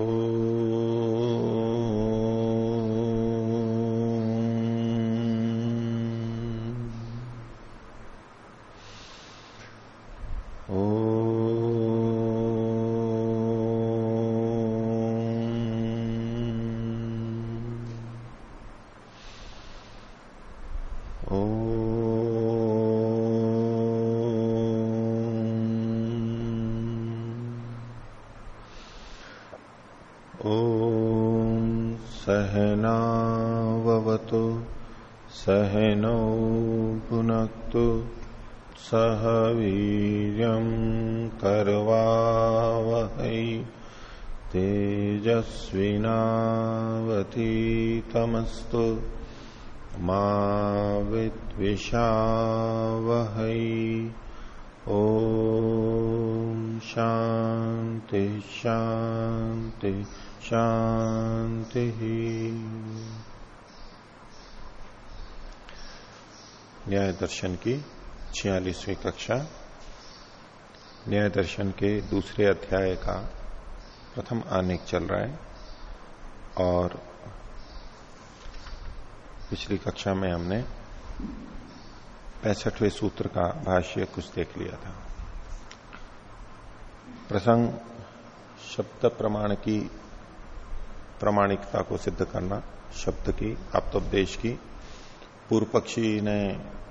Oh. सह वीर कर्वावहै तेजस्विनावतीतमस्तु मा विद्विषावहै। ओ शांति शांति शांति न्याय दर्शन की छियालीसवीं कक्षा न्याय दर्शन के दूसरे अध्याय का प्रथम आनेक चल रहा है और पिछली कक्षा में हमने पैंसठवें सूत्र का भाष्य कुछ देख लिया था। प्रसंग शब्द प्रमाण की प्रमाणिकता को सिद्ध करना, शब्द की, आप्तोपदेश की, पूर्व पक्षी ने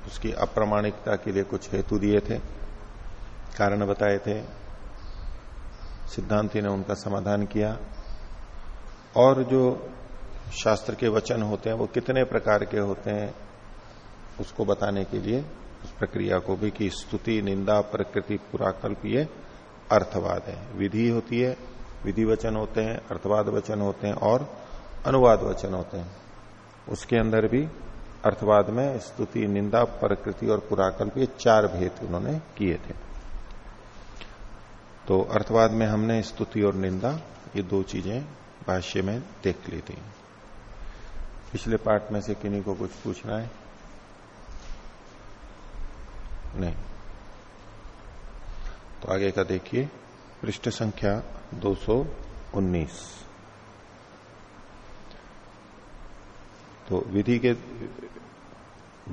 उसकी अप्रमाणिकता के लिए कुछ हेतु दिए थे, कारण बताए थे, सिद्धांति ने उनका समाधान किया। और जो शास्त्र के वचन होते हैं, वो कितने प्रकार के होते हैं, उसको बताने के लिए उस प्रक्रिया को भी कि स्तुति, निंदा, प्रकृति पुराकल्प ये अर्थवाद है। विधि होती है, विधि वचन होते हैं, अर्थवाद वचन होते हैं और अनुवाद वचन होते हैं। उसके अंदर भी अर्थवाद में स्तुति, निंदा, प्रकृति और पुराकल्प ये चार भेद उन्होंने किए थे। तो अर्थवाद में हमने स्तुति और निंदा, ये दो चीज़ें भाष्य में देख ली थी। पिछले पार्ट में से किन्हीं को कुछ पूछना है? नहीं। तो आगे का देखिए, पृष्ठ संख्या 219 तो विधि के,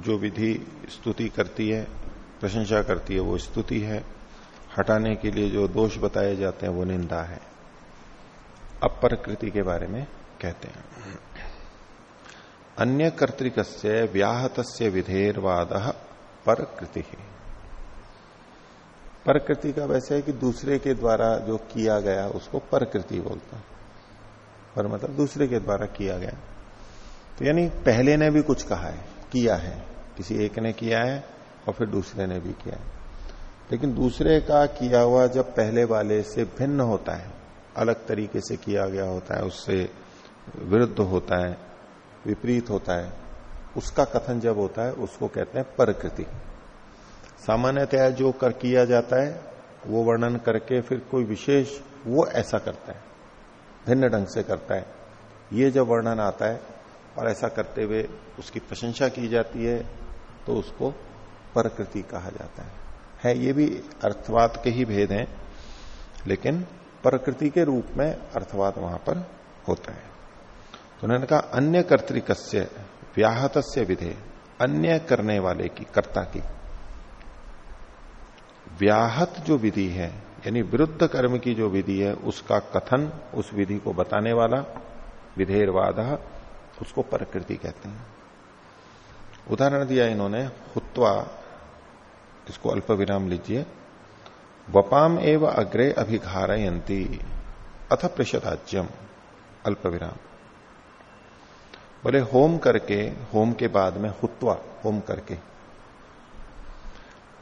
जो विधि स्तुति करती है, प्रशंसा करती है, वो स्तुति है। हटाने के लिए जो दोष बताए जाते हैं, वो निंदा है। अब प्रकृति के बारे में कहते हैं। अन्य कर्तिक व्याहत विधेयवाद परकृति। प्रकृति का वैसे है कि दूसरे के द्वारा जो किया गया, उसको प्रकृति बोलता पर मतलब दूसरे के द्वारा किया गया। तो यानी पहले ने भी कुछ कहा है, किया है। किसी एक ने किया है और फिर दूसरे ने भी किया है। लेकिन दूसरे का किया हुआ जब पहले वाले से भिन्न होता है, अलग तरीके से किया गया होता है, उससे विरुद्ध होता है, विपरीत होता है, उसका कथन जब होता है, उसको कहते हैं प्रकृति। सामान्यतया जो कर किया जाता है, वो वर्णन करके फिर कोई विशेष, वो ऐसा करता है, भिन्न ढंग से करता है। ये जब वर्णन आता है और ऐसा करते हुए उसकी प्रशंसा की जाती है तो उसको प्रकृति कहा जाता है। है, ये भी अर्थवाद के ही भेद हैं, लेकिन प्रकृति के रूप में अर्थवाद वहाँ पर होता है। तो उन्होंने कहा, अन्य कर्तिक व्याहत विधे, अन्य करने वाले की, कर्ता की। व्याहत जो विधि है, यानी विरुद्ध कर्म की जो विधि है, उसका कथन उस विधि को बताने वाला, विधेयवाद उसको प्रकृति कहते हैं। उदाहरण दिया इन्होंने, हुत्वा, इसको अल्प विराम लीजिए। वपाम एव अग्रे अभिघारयंती अथ प्रषदाज्यम अल्प विराम। बोले, होम करके, होम के बाद में हुत्वा, होम करके।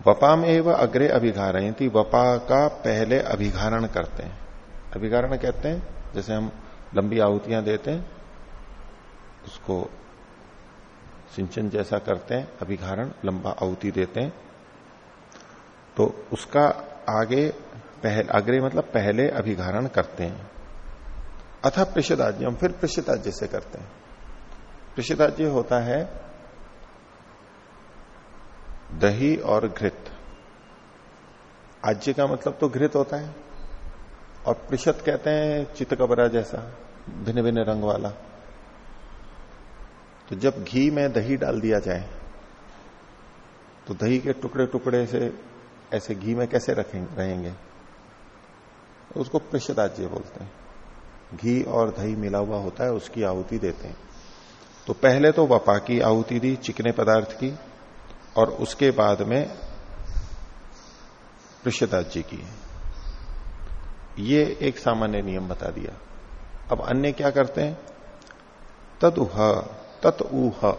वपाम एवं अग्रे अभिघारयती वपा का पहले अभिघारण करते हैं। अभिघारण कहते हैं, जैसे हम लंबी आहुतियाँ देते हैं उसको सिंचन जैसा करते हैं, अभिघारण, लंबा आहुति देते हैं। तो उसका आगे पहले अग्रे मतलब पहले अभिघारण करते हैं। अथा प्रषदाज्य हम फिर प्रषदाज्य से करते हैं। प्रषदाज्य होता है दही और घृत। आज्य का मतलब तो घृत होता है। और प्रतिशत कहते हैं चितकबरा जैसा भिन्न भिन्न रंग वाला। तो जब घी में दही डाल दिया जाए तो दही के टुकड़े टुकड़े से ऐसे घी में कैसे रखेंगे रहेंगे? उसको प्रषदाज्य बोलते हैं। घी और दही मिला हुआ होता है, उसकी आहुति देते हैं। तो पहले तो वपा की आहुति दी, चिकने पदार्थ की, और उसके बाद में पृष्ठदाज्य की ये एक सामान्य नियम बता दिया। अब अन्य क्या करते हैं? तदुह तत्ऊह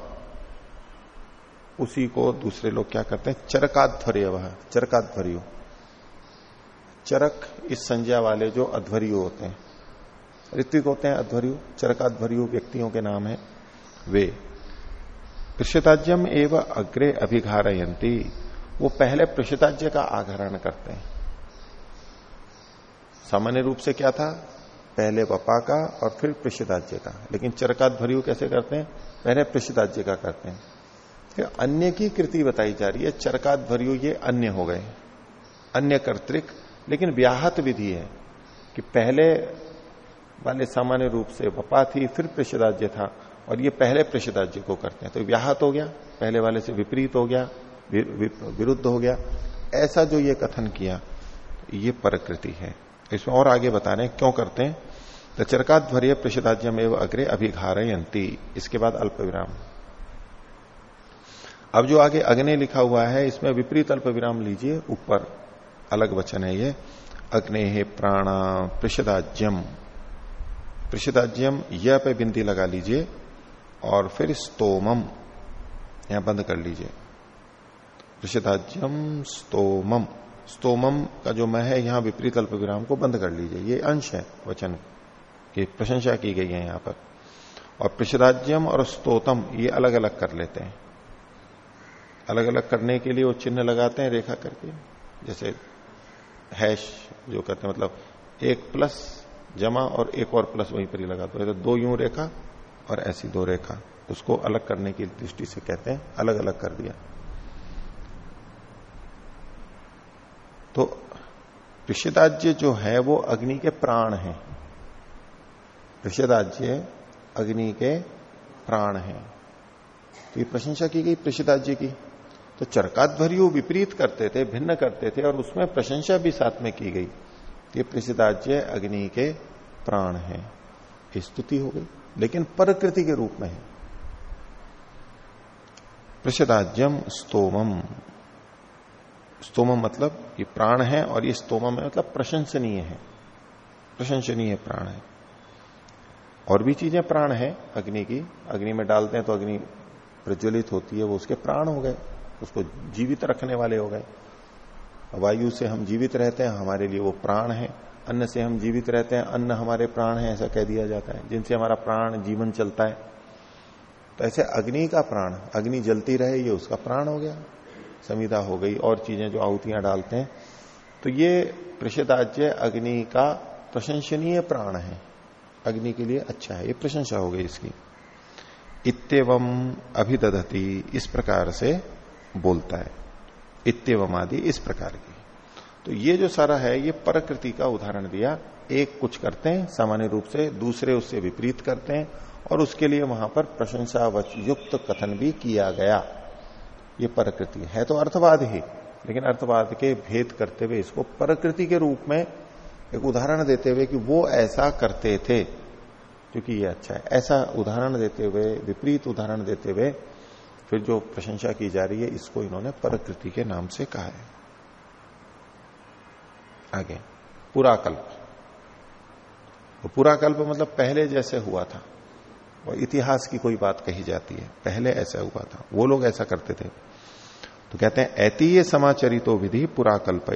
उसी को दूसरे लोग क्या करते हैं? चरकाध्वर्य वह चरकाध्वर्य। चरक इस संज्ञा वाले जो अध्वर्यु होते हैं। ऋत्विक होते हैं अध्वर्यु, चरकाध्वर्यु व्यक्तियों के नाम है वे। प्रषिताज्यम एवं अग्रे अभिघारयंती वो पहले प्रषिताज्य का आघरण करते हैं। सामान्य रूप से क्या था? पहले वपा का और फिर प्रषिताज्य का। लेकिन चरकाध्वर्यु कैसे करते हैं? पहले प्रषिताज्य का करते हैं फिर अन्य की कृति बताई जा रही है चरकाध्वर्यु ये अन्य हो गए। अन्य कर्तिक, लेकिन व्याहत विधि है कि पहले वाले सामान्य रूप से वपा थी फिर प्रषदाज्य था, और ये पहले प्रषदाज्य को करते हैं। तो व्याहत हो गया, पहले वाले से विपरीत हो गया विरुद्ध हो गया। ऐसा जो ये कथन किया, ये प्रकृति है। इसमें और आगे बता रहे क्यों करते हैं? तो चरकाध्वर्य प्रषदाज्यम एवं अग्रे अभिघारयंती इसके बाद अल्प विराम अब जो आगे अग्नि लिखा हुआ है, इसमें विपरीत अल्प विराम लीजिए, ऊपर अलग वचन है ये, अग्नि प्राणा प्रषदाज्यम प्रषदाज्यम यह पे बिंदी लगा लीजिए, और फिर स्तोमम, यहाँ बंद कर लीजिए। प्रषदाज्यम स्तोमम। स्तोमम का जो मैं है, यहाँ विपरीत अल्प विराम को बंद कर लीजिए। ये अंश है वचन। की प्रशंसा की गई है यहाँ पर। और प्रषदाज्यम और स्तोतम, ये अलग अलग कर लेते हैं। अलग अलग करने के लिए वो चिन्ह लगाते हैं रेखा करके। जैसे हैश जो कहते हैं मतलब एक प्लस जमा और एक और प्लस वहीं पर ही लगा दो। तो दो यूँ रेखा और ऐसी दो रेखा। उसको अलग करने की दृष्टि से कहते हैं अलग अलग कर दिया। तो ऋषिदाज्य जो है, वो अग्नि के प्राण है। ऋषिदाज्य अग्नि के प्राण है। तो ये प्रशंसा की गई प्रसिदाज्य की। तो चरकाध्वर्यु विपरीत करते थे, भिन्न करते थे और उसमें प्रशंसा भी साथ में की गई। ये प्रसिदाज्य अग्नि के प्राण है। स्तुति हो गई, लेकिन प्रकृति के रूप में है। प्रसिदाज्यम स्तोमम। स्तोमम मतलब ये प्राण है और ये स्तोमम है मतलब प्रशंसनीय है। प्रशंसनीय प्राण है। और भी चीज़ें प्राण है, अग्नि की। अग्नि में डालते हैं तो अग्नि प्रज्वलित होती है, वो उसके प्राण हो गए, उसको जीवित रखने वाले हो गए। वायु से हम जीवित रहते हैं, हमारे लिए वो प्राण है। अन्न से हम जीवित रहते हैं, अन्न हमारे प्राण है, ऐसा कह दिया जाता है। जिनसे हमारा प्राण, जीवन चलता है। तो ऐसे अग्नि का प्राण, अग्नि जलती रहे, ये उसका प्राण हो गया। संविधा हो गई, और चीज़ें जो आहुतियाँ डालते हैं। तो ये प्रषदाज्य अग्नि का प्रशंसनीय प्राण है। अग्नि के लिए अच्छा है। ये प्रशंसा हो गई इसकी। इतम अभिदधती, इस प्रकार से बोलता है। इतम आदि, इस प्रकार की। तो ये जो सारा है, ये प्रकृति का उदाहरण दिया। एक कुछ करते हैं, सामान्य रूप से, दूसरे उससे विपरीत करते हैं, और उसके लिए वहाँ पर प्रशंसा युक्त कथन भी किया गया। ये प्रकृति है। तो अर्थवाद ही, लेकिन अर्थवाद के भेद करते हुए इसको प्रकृति के रूप में एक उदाहरण देते हुए कि वो ऐसा करते थे, क्योंकि ये अच्छा है। ऐसा उदाहरण देते हुए, विपरीत उदाहरण देते हुए, फिर जो प्रशंसा की जा रही है, इसको इन्होंने प्रकृति के नाम से कहा है। आगे, पुराकल्प। तो पुराकल्प मतलब पहले जैसे हुआ था, और इतिहास की कोई बात कही जाती है, पहले ऐसा हुआ था। वो लोग ऐसा करते थे। तो कहते हैं ऐतीय समाचरितो विधि पुराकल्प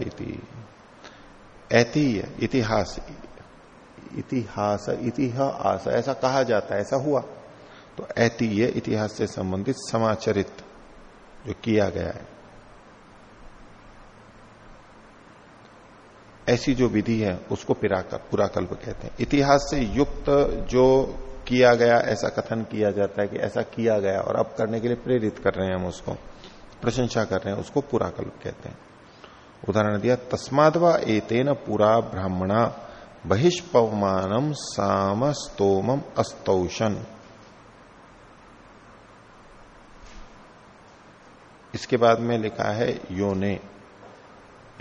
ऐतीय इतिहास इतिहास इतिहास, ऐसा कहा जाता है, ऐसा हुआ। तो ऐतीय इतिहास से संबंधित समाचरित जो किया गया है। ऐसी जो विधि है, उसको पुराकल्प कहते हैं। इतिहास से युक्त जो किया गया, ऐसा कथन किया जाता है कि ऐसा किया गया और अब करने के लिए प्रेरित कर रहे हैं हम उसको, प्रशंसा कर रहे हैं, उसको पुराकल्प कहते हैं। उदाहरण दिया, तस्मादवा एतेन पुरा ब्राह्मणा बहिष्पवमानम साम स्तोमम अस्तौषण इसके बाद में लिखा है, योने।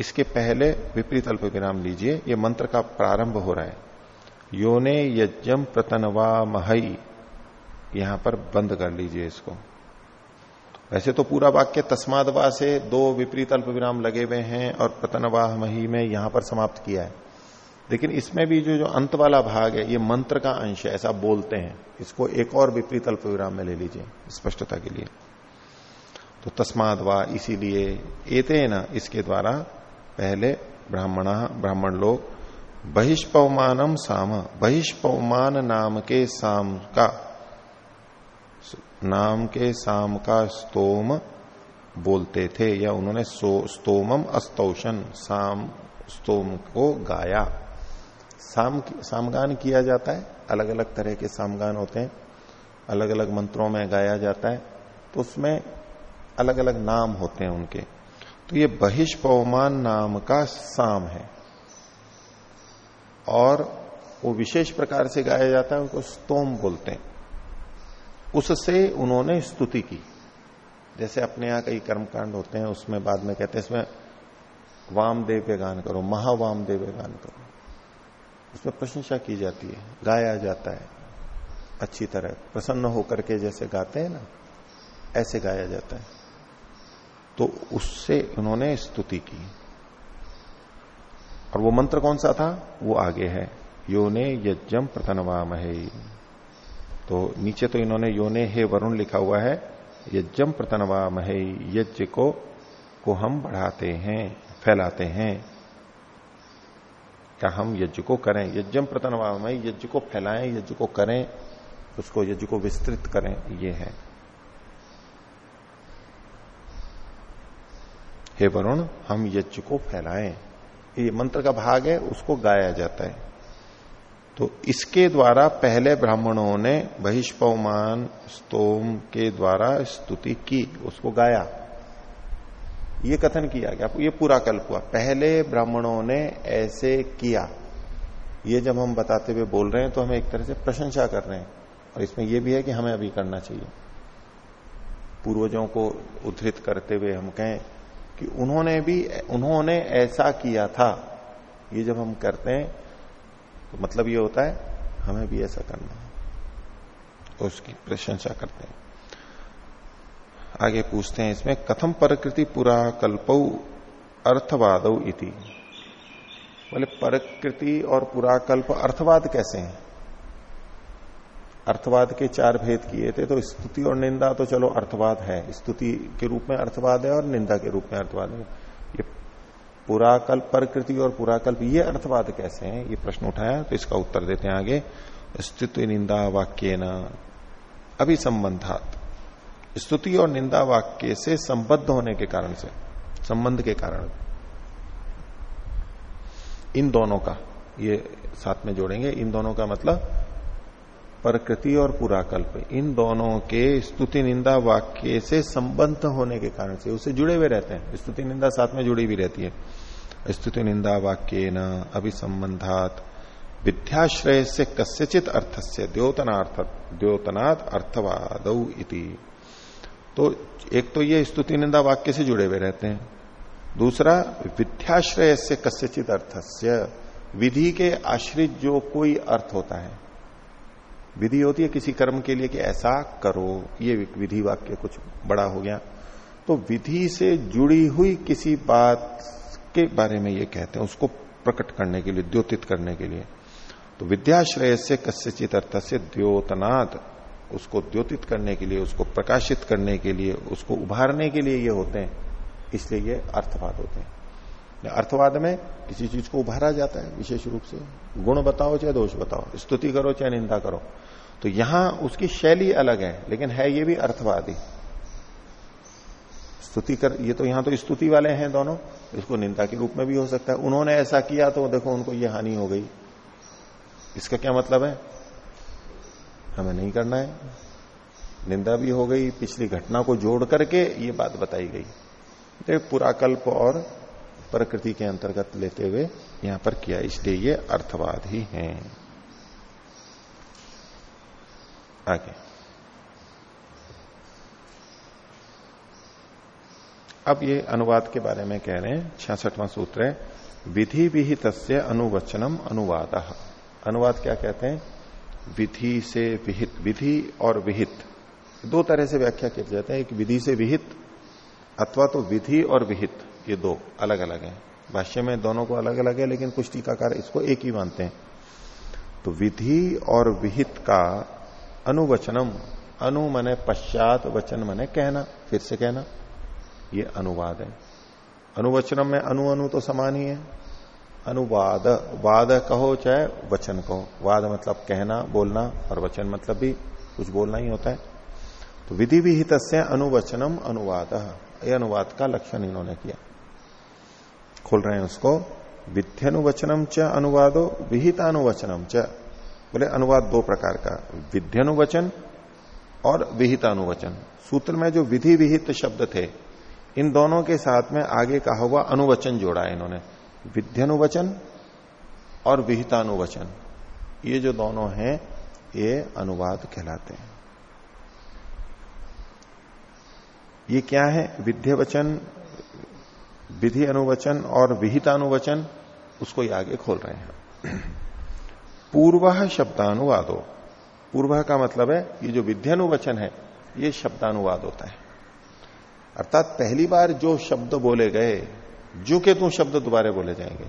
इसके पहले विपरीत अल्प विराम लीजिए, ये मंत्र का प्रारंभ हो रहा है। योने यज्ञम प्रतनवा महई यहाँ पर बंद कर लीजिए इसको। वैसे तो पूरा वाक्य तस्मादवा से दो विपरीत अल्प विराम लगे हुए हैं और प्रतनवाह मही में यहाँ पर समाप्त किया है। लेकिन इसमें भी जो जो अंत वाला भाग है, ये मंत्र का अंश है, ऐसा बोलते हैं। इसको एक और विपरीत अल्प विराम में ले लीजिए, स्पष्टता के लिए। तो तस्माद इसीलिए एते न, इसके द्वारा पहले ब्राह्मण ब्राह्मण लोग बहिष्पवमानम साम, बहिष्पवमान नाम के साम का नाम के साम का स्तोम बोलते थे या उन्होंने स्तोमम अस्तौषण, साम, स्तोम को गाया। साम सामगान किया जाता है। अलग अलग तरह के सामगान होते हैं। अलग अलग मंत्रों में गाया जाता है। तो उसमें अलग अलग नाम होते हैं उनके। तो ये बहिष्पवमान नाम का साम है। और वो विशेष प्रकार से गाया जाता है, उनको स्तोम बोलते हैं। उससे उन्होंने स्तुति की। जैसे अपने यहाँ कई कर्मकांड होते हैं, उसमें बाद में कहते हैं, इसमें वामदेव के गान करो, महावामदेव के गान करो। उसमें प्रशंसा की जाती है, गाया जाता है, अच्छी तरह, प्रसन्न होकर के जैसे गाते हैं ना, ऐसे गाया जाता है। तो उससे उन्होंने स्तुति की। और वो मंत्र कौन सा था? वो आगे है, योने यज्ञम प्रथनवा महे तो नीचे तो इन्होंने योने हे वरुण लिखा हुआ है यज्ञम प्रतनवा महे, यज्ञ को को हम बढ़ाते हैं, फैलाते हैं। क्या हम यज्ञ को करें? यज्ञम प्रतनवा महे, यज्ञ को फैलाएँ, यज्ञ को करें, उसको यज्ञ को विस्तृत करें, ये है। हे वरुण, हम यज्ञ को फैलाएँ। ये मंत्र का भाग है, उसको गाया जाता है। तो इसके द्वारा पहले ब्राह्मणों ने बहिष्पवमान स्तोम के द्वारा स्तुति की, उसको गाया। ये कथन किया गया, ये पूरा कल्प हुआ। पहले ब्राह्मणों ने ऐसे किया। ये जब हम बताते हुए बोल रहे हैं तो हमें एक तरह से प्रशंसा कर रहे हैं। और इसमें यह भी है कि हमें अभी करना चाहिए। पूर्वजों को उद्धृत करते हुए हम कहें कि उन्होंने भी, उन्होंने ऐसा किया था। ये जब हम करते हैं तो मतलब ये होता है, हमें भी ऐसा करना है। उसकी प्रशंसा करते हैं। आगे पूछते हैं इसमें, कथम प्रकृति पुरा कल्प अर्थवाद इति। बोले, प्रकृति और पुराकल्प अर्थवाद कैसे हैं? अर्थवाद के चार भेद किए थे तो स्तुति और निंदा तो चलो अर्थवाद है। स्तुति के रूप में अर्थवाद है और निंदा के रूप में अर्थवाद है। ये पुराकल्प, प्रकृति और पुराकल्प, ये अर्थवाद कैसे हैं? ये प्रश्न उठाया तो इसका उत्तर देते हैं आगे। स्तुति निंदा वाक्य न अभी संबंधात स्तुति और निंदा वाक्य से संबद्ध होने के कारण से, संबंध के कारण। इन दोनों का, ये साथ में जोड़ेंगे। इन दोनों का मतलब प्रकृति और पुराकल्प, इन दोनों के स्तुति निंदा वाक्य से संबंध होने के कारण से, उससे जुड़े हुए रहते हैं। स्तुति निंदा साथ में जुड़ी भी रहती है। स्तुति निंदा वाक्य न अभिसंबंधात, विद्याश्रय से कस्यचित अर्थ से द्योतनाथ द्योतनाथ अर्थवाद इति। तो एक तो ये स्तुति निंदा वाक्य से जुड़े हुए रहते हैं। दूसरा, विद्याश्रय से कस्यचित अर्थस्य, विधि के आश्रित जो कोई अर्थ होता है विधि होती है किसी कर्म के लिए कि ऐसा करो, ये विधि वाक्य कुछ बड़ा हो गया। तो विधि से जुड़ी हुई किसी बात के बारे में ये कहते हैं, उसको प्रकट करने के लिए, द्योतित करने के लिए। तो विद्याश्रय से कस्यचित अर्थ से द्योतनाद उसको द्योतित करने के लिए, उसको प्रकाशित करने के लिए, उसको उभारने के लिए ये होते हैं। इसलिए ये अर्थवाद होते हैं। अर्थवाद में किसी चीज़ को उभारा जाता है, विशेष रूप से। गुण बताओ चाहे दोष बताओ, स्तुति करो चाहे निंदा करो। तो यहाँ उसकी शैली अलग है, लेकिन है ये भी अर्थवादी। स्तुति कर, ये तो यहाँ तो स्तुति वाले हैं दोनों, इसको निंदा के रूप में भी हो सकता है। उन्होंने ऐसा किया तो देखो उनको ये हानि हो गई। इसका क्या मतलब है? हमें नहीं करना है। निंदा भी हो गई, पिछली घटना को जोड़ करके ये बात बताई गई। पुराकल्प और प्रकृति के अंतर्गत लेते हुए यहाँ पर किया इसलिए ये अर्थवाद ही है। आगे। अब ये अनुवाद के बारे में कह रहे हैं, छियासठवां सूत्र है, विधि विहित अनुवचनम अनुवाद। अनुवाद क्या कहते हैं? विधि से विहित, विधि और विहित। दो तरह से व्याख्या किए जाते हैं, एक विधि से विहित अथवा तो विधि और विहित, ये दो अलग अलग हैं। भाष्य में दोनों को अलग अलग है, लेकिन कुछ टीकाकार इसको एक ही मानते हैं। तो विधि और विहित का अनुवचनम, अनु मने पश्चात, वचन मने कहना, फिर से कहना, ये अनुवाद है। अनुवचनम में अनु अनु तो समान ही है। अनुवाद, वाद कहो चाहे वचन कहो। वाद मतलब कहना, बोलना, और वचन मतलब भी कुछ बोलना ही होता है। तो विधि विहित अनुवचनम अनुवाद। ये अनुवाद का लक्षण इन्होंने किया। खोल रहे हैं उसको। विध्यनुवचनम च अनुवादो, विहितानुवचनम च। बोले, अनुवाद दो प्रकार का विध्यनुवचन और विहितानुवचन। सूत्र में जो विधि विहित शब्द थे, इन दोनों के साथ में आगे कहा हुआ अनुवचन जोड़ा है इन्होंने। विध्यनुवचन और विहितानुवचन। ये जो दोनों हैं, ये अनुवाद कहलाते हैं। ये क्या है? विध्य वचन विधि अनुवचन और विहितानुवचन, उसको ये आगे खोल रहे हैं। पूर्व शब्दानुवादो। पूर्व का मतलब है, ये जो विद्यानुवचन है, ये शब्दानुवाद होता है। अर्थात पहली बार जो शब्द बोले गए जो के तू शब्द दोबारा बोले जाएँगे।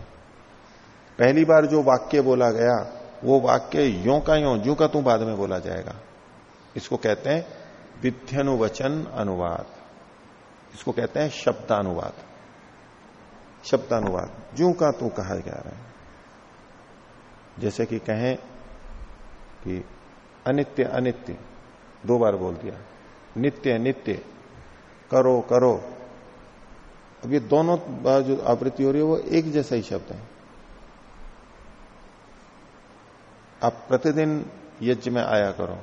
पहली बार जो वाक्य बोला गया, वो वाक्य यो का यो जू का तू बाद में बोला जाएगा। इसको कहते हैं विध्यनुवचन अनुवाद। इसको कहते हैं शब्दानुवाद। शब्दानुवाद जू का तू कहा जा रहा है। जैसे कि कहें कि अनित्य अनित्य, दो बार बोल दिया। नित्य नित्य, करो करो। अब ये दोनों बार जो आवृत्ति हो रही है, वो एक जैसा ही शब्द है। आप प्रतिदिन यज्ञ में आया करो।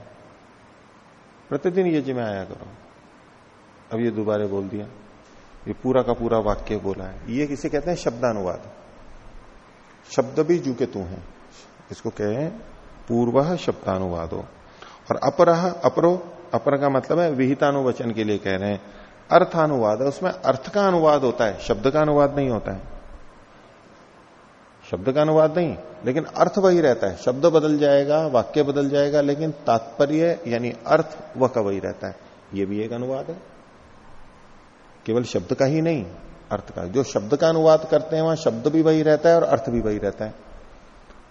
प्रतिदिन यज्ञ में आया करो। अब ये दोबारा बोल दिया। ये पूरा का पूरा वाक्य बोला है। ये किसे कहते हैं? शब्दानुवाद। शब्द भी जू के तू है। इसको कहे पूर्व शब्दानुवादो। और अपर, अपरो, अपर का मतलब है विहितानुवचन के लिए कह रहे हैं। अर्थानुवाद है, उसमें अर्थ का अनुवाद होता है, शब्द का अनुवाद नहीं होता है। शब्द का अनुवाद नहीं, लेकिन अर्थ वही रहता है। शब्द बदल जाएगा, वाक्य बदल जाएगा, लेकिन तात्पर्य यानी अर्थ वह का वही रहता है। यह भी एक अनुवाद है। केवल शब्द का ही नहीं, अर्थ का। जो शब्द का अनुवाद करते हैं, वहाँ शब्द भी वही रहता है और अर्थ भी वही रहता है।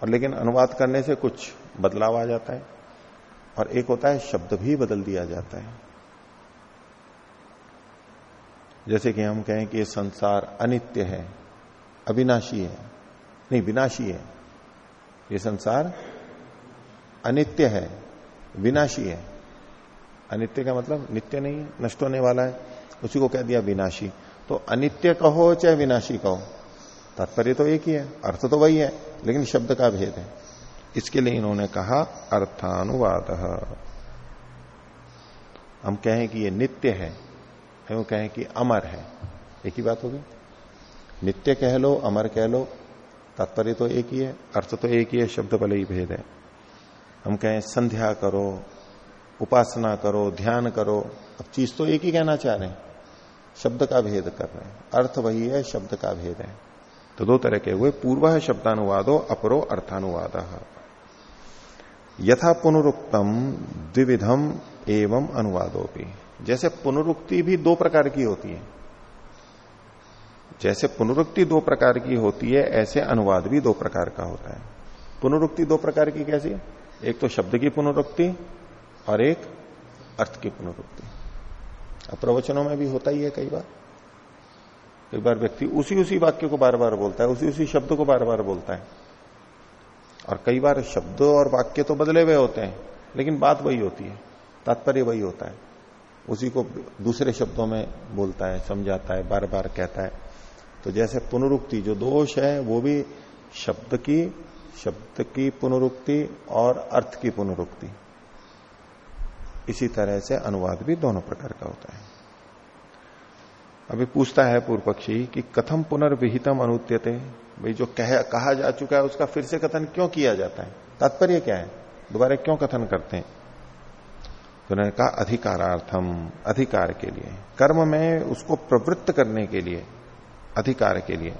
और लेकिन अनुवाद करने से कुछ बदलाव आ जाता है और एक होता है शब्द भी बदल दिया जाता है। जैसे कि हम कहें कि ये संसार अनित्य है, अविनाशी है, नहीं, विनाशी है। ये संसार अनित्य है, विनाशी है। अनित्य का मतलब नित्य नहीं है, नष्ट होने वाला है। उसी को कह दिया विनाशी। तो अनित्य कहो चाहे विनाशी कहो, तात्पर्य तो एक ही है, अर्थ तो वही है। लेकिन शब्द का भेद है। इसके लिए इन्होंने कहा, अर्थानुवाद। हम कहें कि ये नित्य है वो कहें कि अमर है। एक ही बात होगी नित्य कह लो, अमर कह लो, तात्पर्य तो एक ही है, अर्थ तो एक ही है, शब्द भले ही भेद है। हम कहें, संध्या करो, उपासना करो, ध्यान करो। अब चीज़ तो एक ही कहना चाह रहे हैं। शब्द का भेद कर रहे हैं। अर्थ वही है, शब्द का भेद है। तो दो तरह के हुए पूर्व शब्दानुवादो अपरो अर्थानुवाद। यथा पुनरुक्तम द्विविधम एवं अनुवादो भी जैसे पुनरुक्ति भी दो प्रकार की होती है। जैसे पुनरुक्ति दो प्रकार की होती है, ऐसे अनुवाद भी दो प्रकार का होता है। पुनरुक्ति दो प्रकार की कैसी है? एक तो शब्द की पुनरुक्ति और एक अर्थ की पुनरुक्ति। प्रवचनों में भी होता ही है कई बार। कई बार व्यक्ति उसी उसी वाक्य को बार बार बोलता है, उसी उसी शब्द को बार बार बोलता है। और कई बार शब्द और वाक्य तो बदले हुए होते हैं, लेकिन बात वही होती है, तात्पर्य वही होता है। उसी को दूसरे शब्दों में बोलता है, समझाता है, बार बार कहता है। तो जैसे पुनरुक्ति, जो दोष है, वो भी शब्द की शब्द की पुनरुक्ति और अर्थ की पुनरुक्ति। इसी तरह से अनुवाद भी दोनों प्रकार का होता है। अभी पूछता है पूर्व पक्षी कि कथम पुनर्विहितम अनुत्यते? भाई जो कह, कहा जा चुका है, उसका फिर से कथन क्यों किया जाता है? तात्पर्य क्या है? दोबारा क्यों कथन करते हैं? तो उन्होंने कहा, अधिकारार्थम, अधिकार के लिए। कर्म में उसको प्रवृत्त करने के लिए, अधिकार के लिए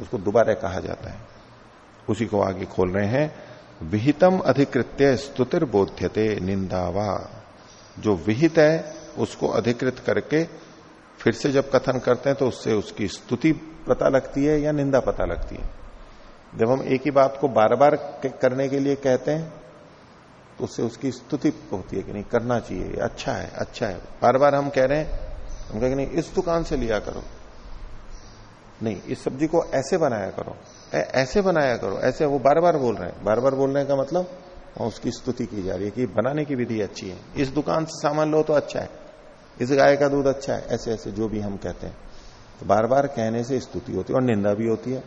उसको दोबारा कहा जाता है। उसी को आगे खोल रहे हैं, विहितम अधिकृत्य स्तुतिर बोध्यते निंदावा। जो विहित है, उसको अधिकृत करके फिर से जब कथन करते हैं तो उससे उसकी स्तुति पता लगती है या निंदा पता लगती है? जब हम एक ही बात को बार बार करने के लिए कहते हैं तो उससे उसकी स्तुति होती है कि नहीं, करना चाहिए अच्छा है अच्छा है। बार बार हम कह रहे हैं, हम कहेंगे, नहीं, इस दुकान से लिया करो। नहीं, इस सब्ज़ी को ऐसे बनाया करो। ऐसे बनाया करो, ऐसे वो बार बार बोल रहे हैं। बार बार बोलने का मतलब उसकी स्तुति की जा रही है कि बनाने की विधि अच्छी है। इस दुकान से सामान लो तो अच्छा है। इस गाय का दूध अच्छा है, ऐसे ऐसे, जो भी हम कहते हैं। तो बार बार कहने से स्तुति होती है और निंदा भी होती है।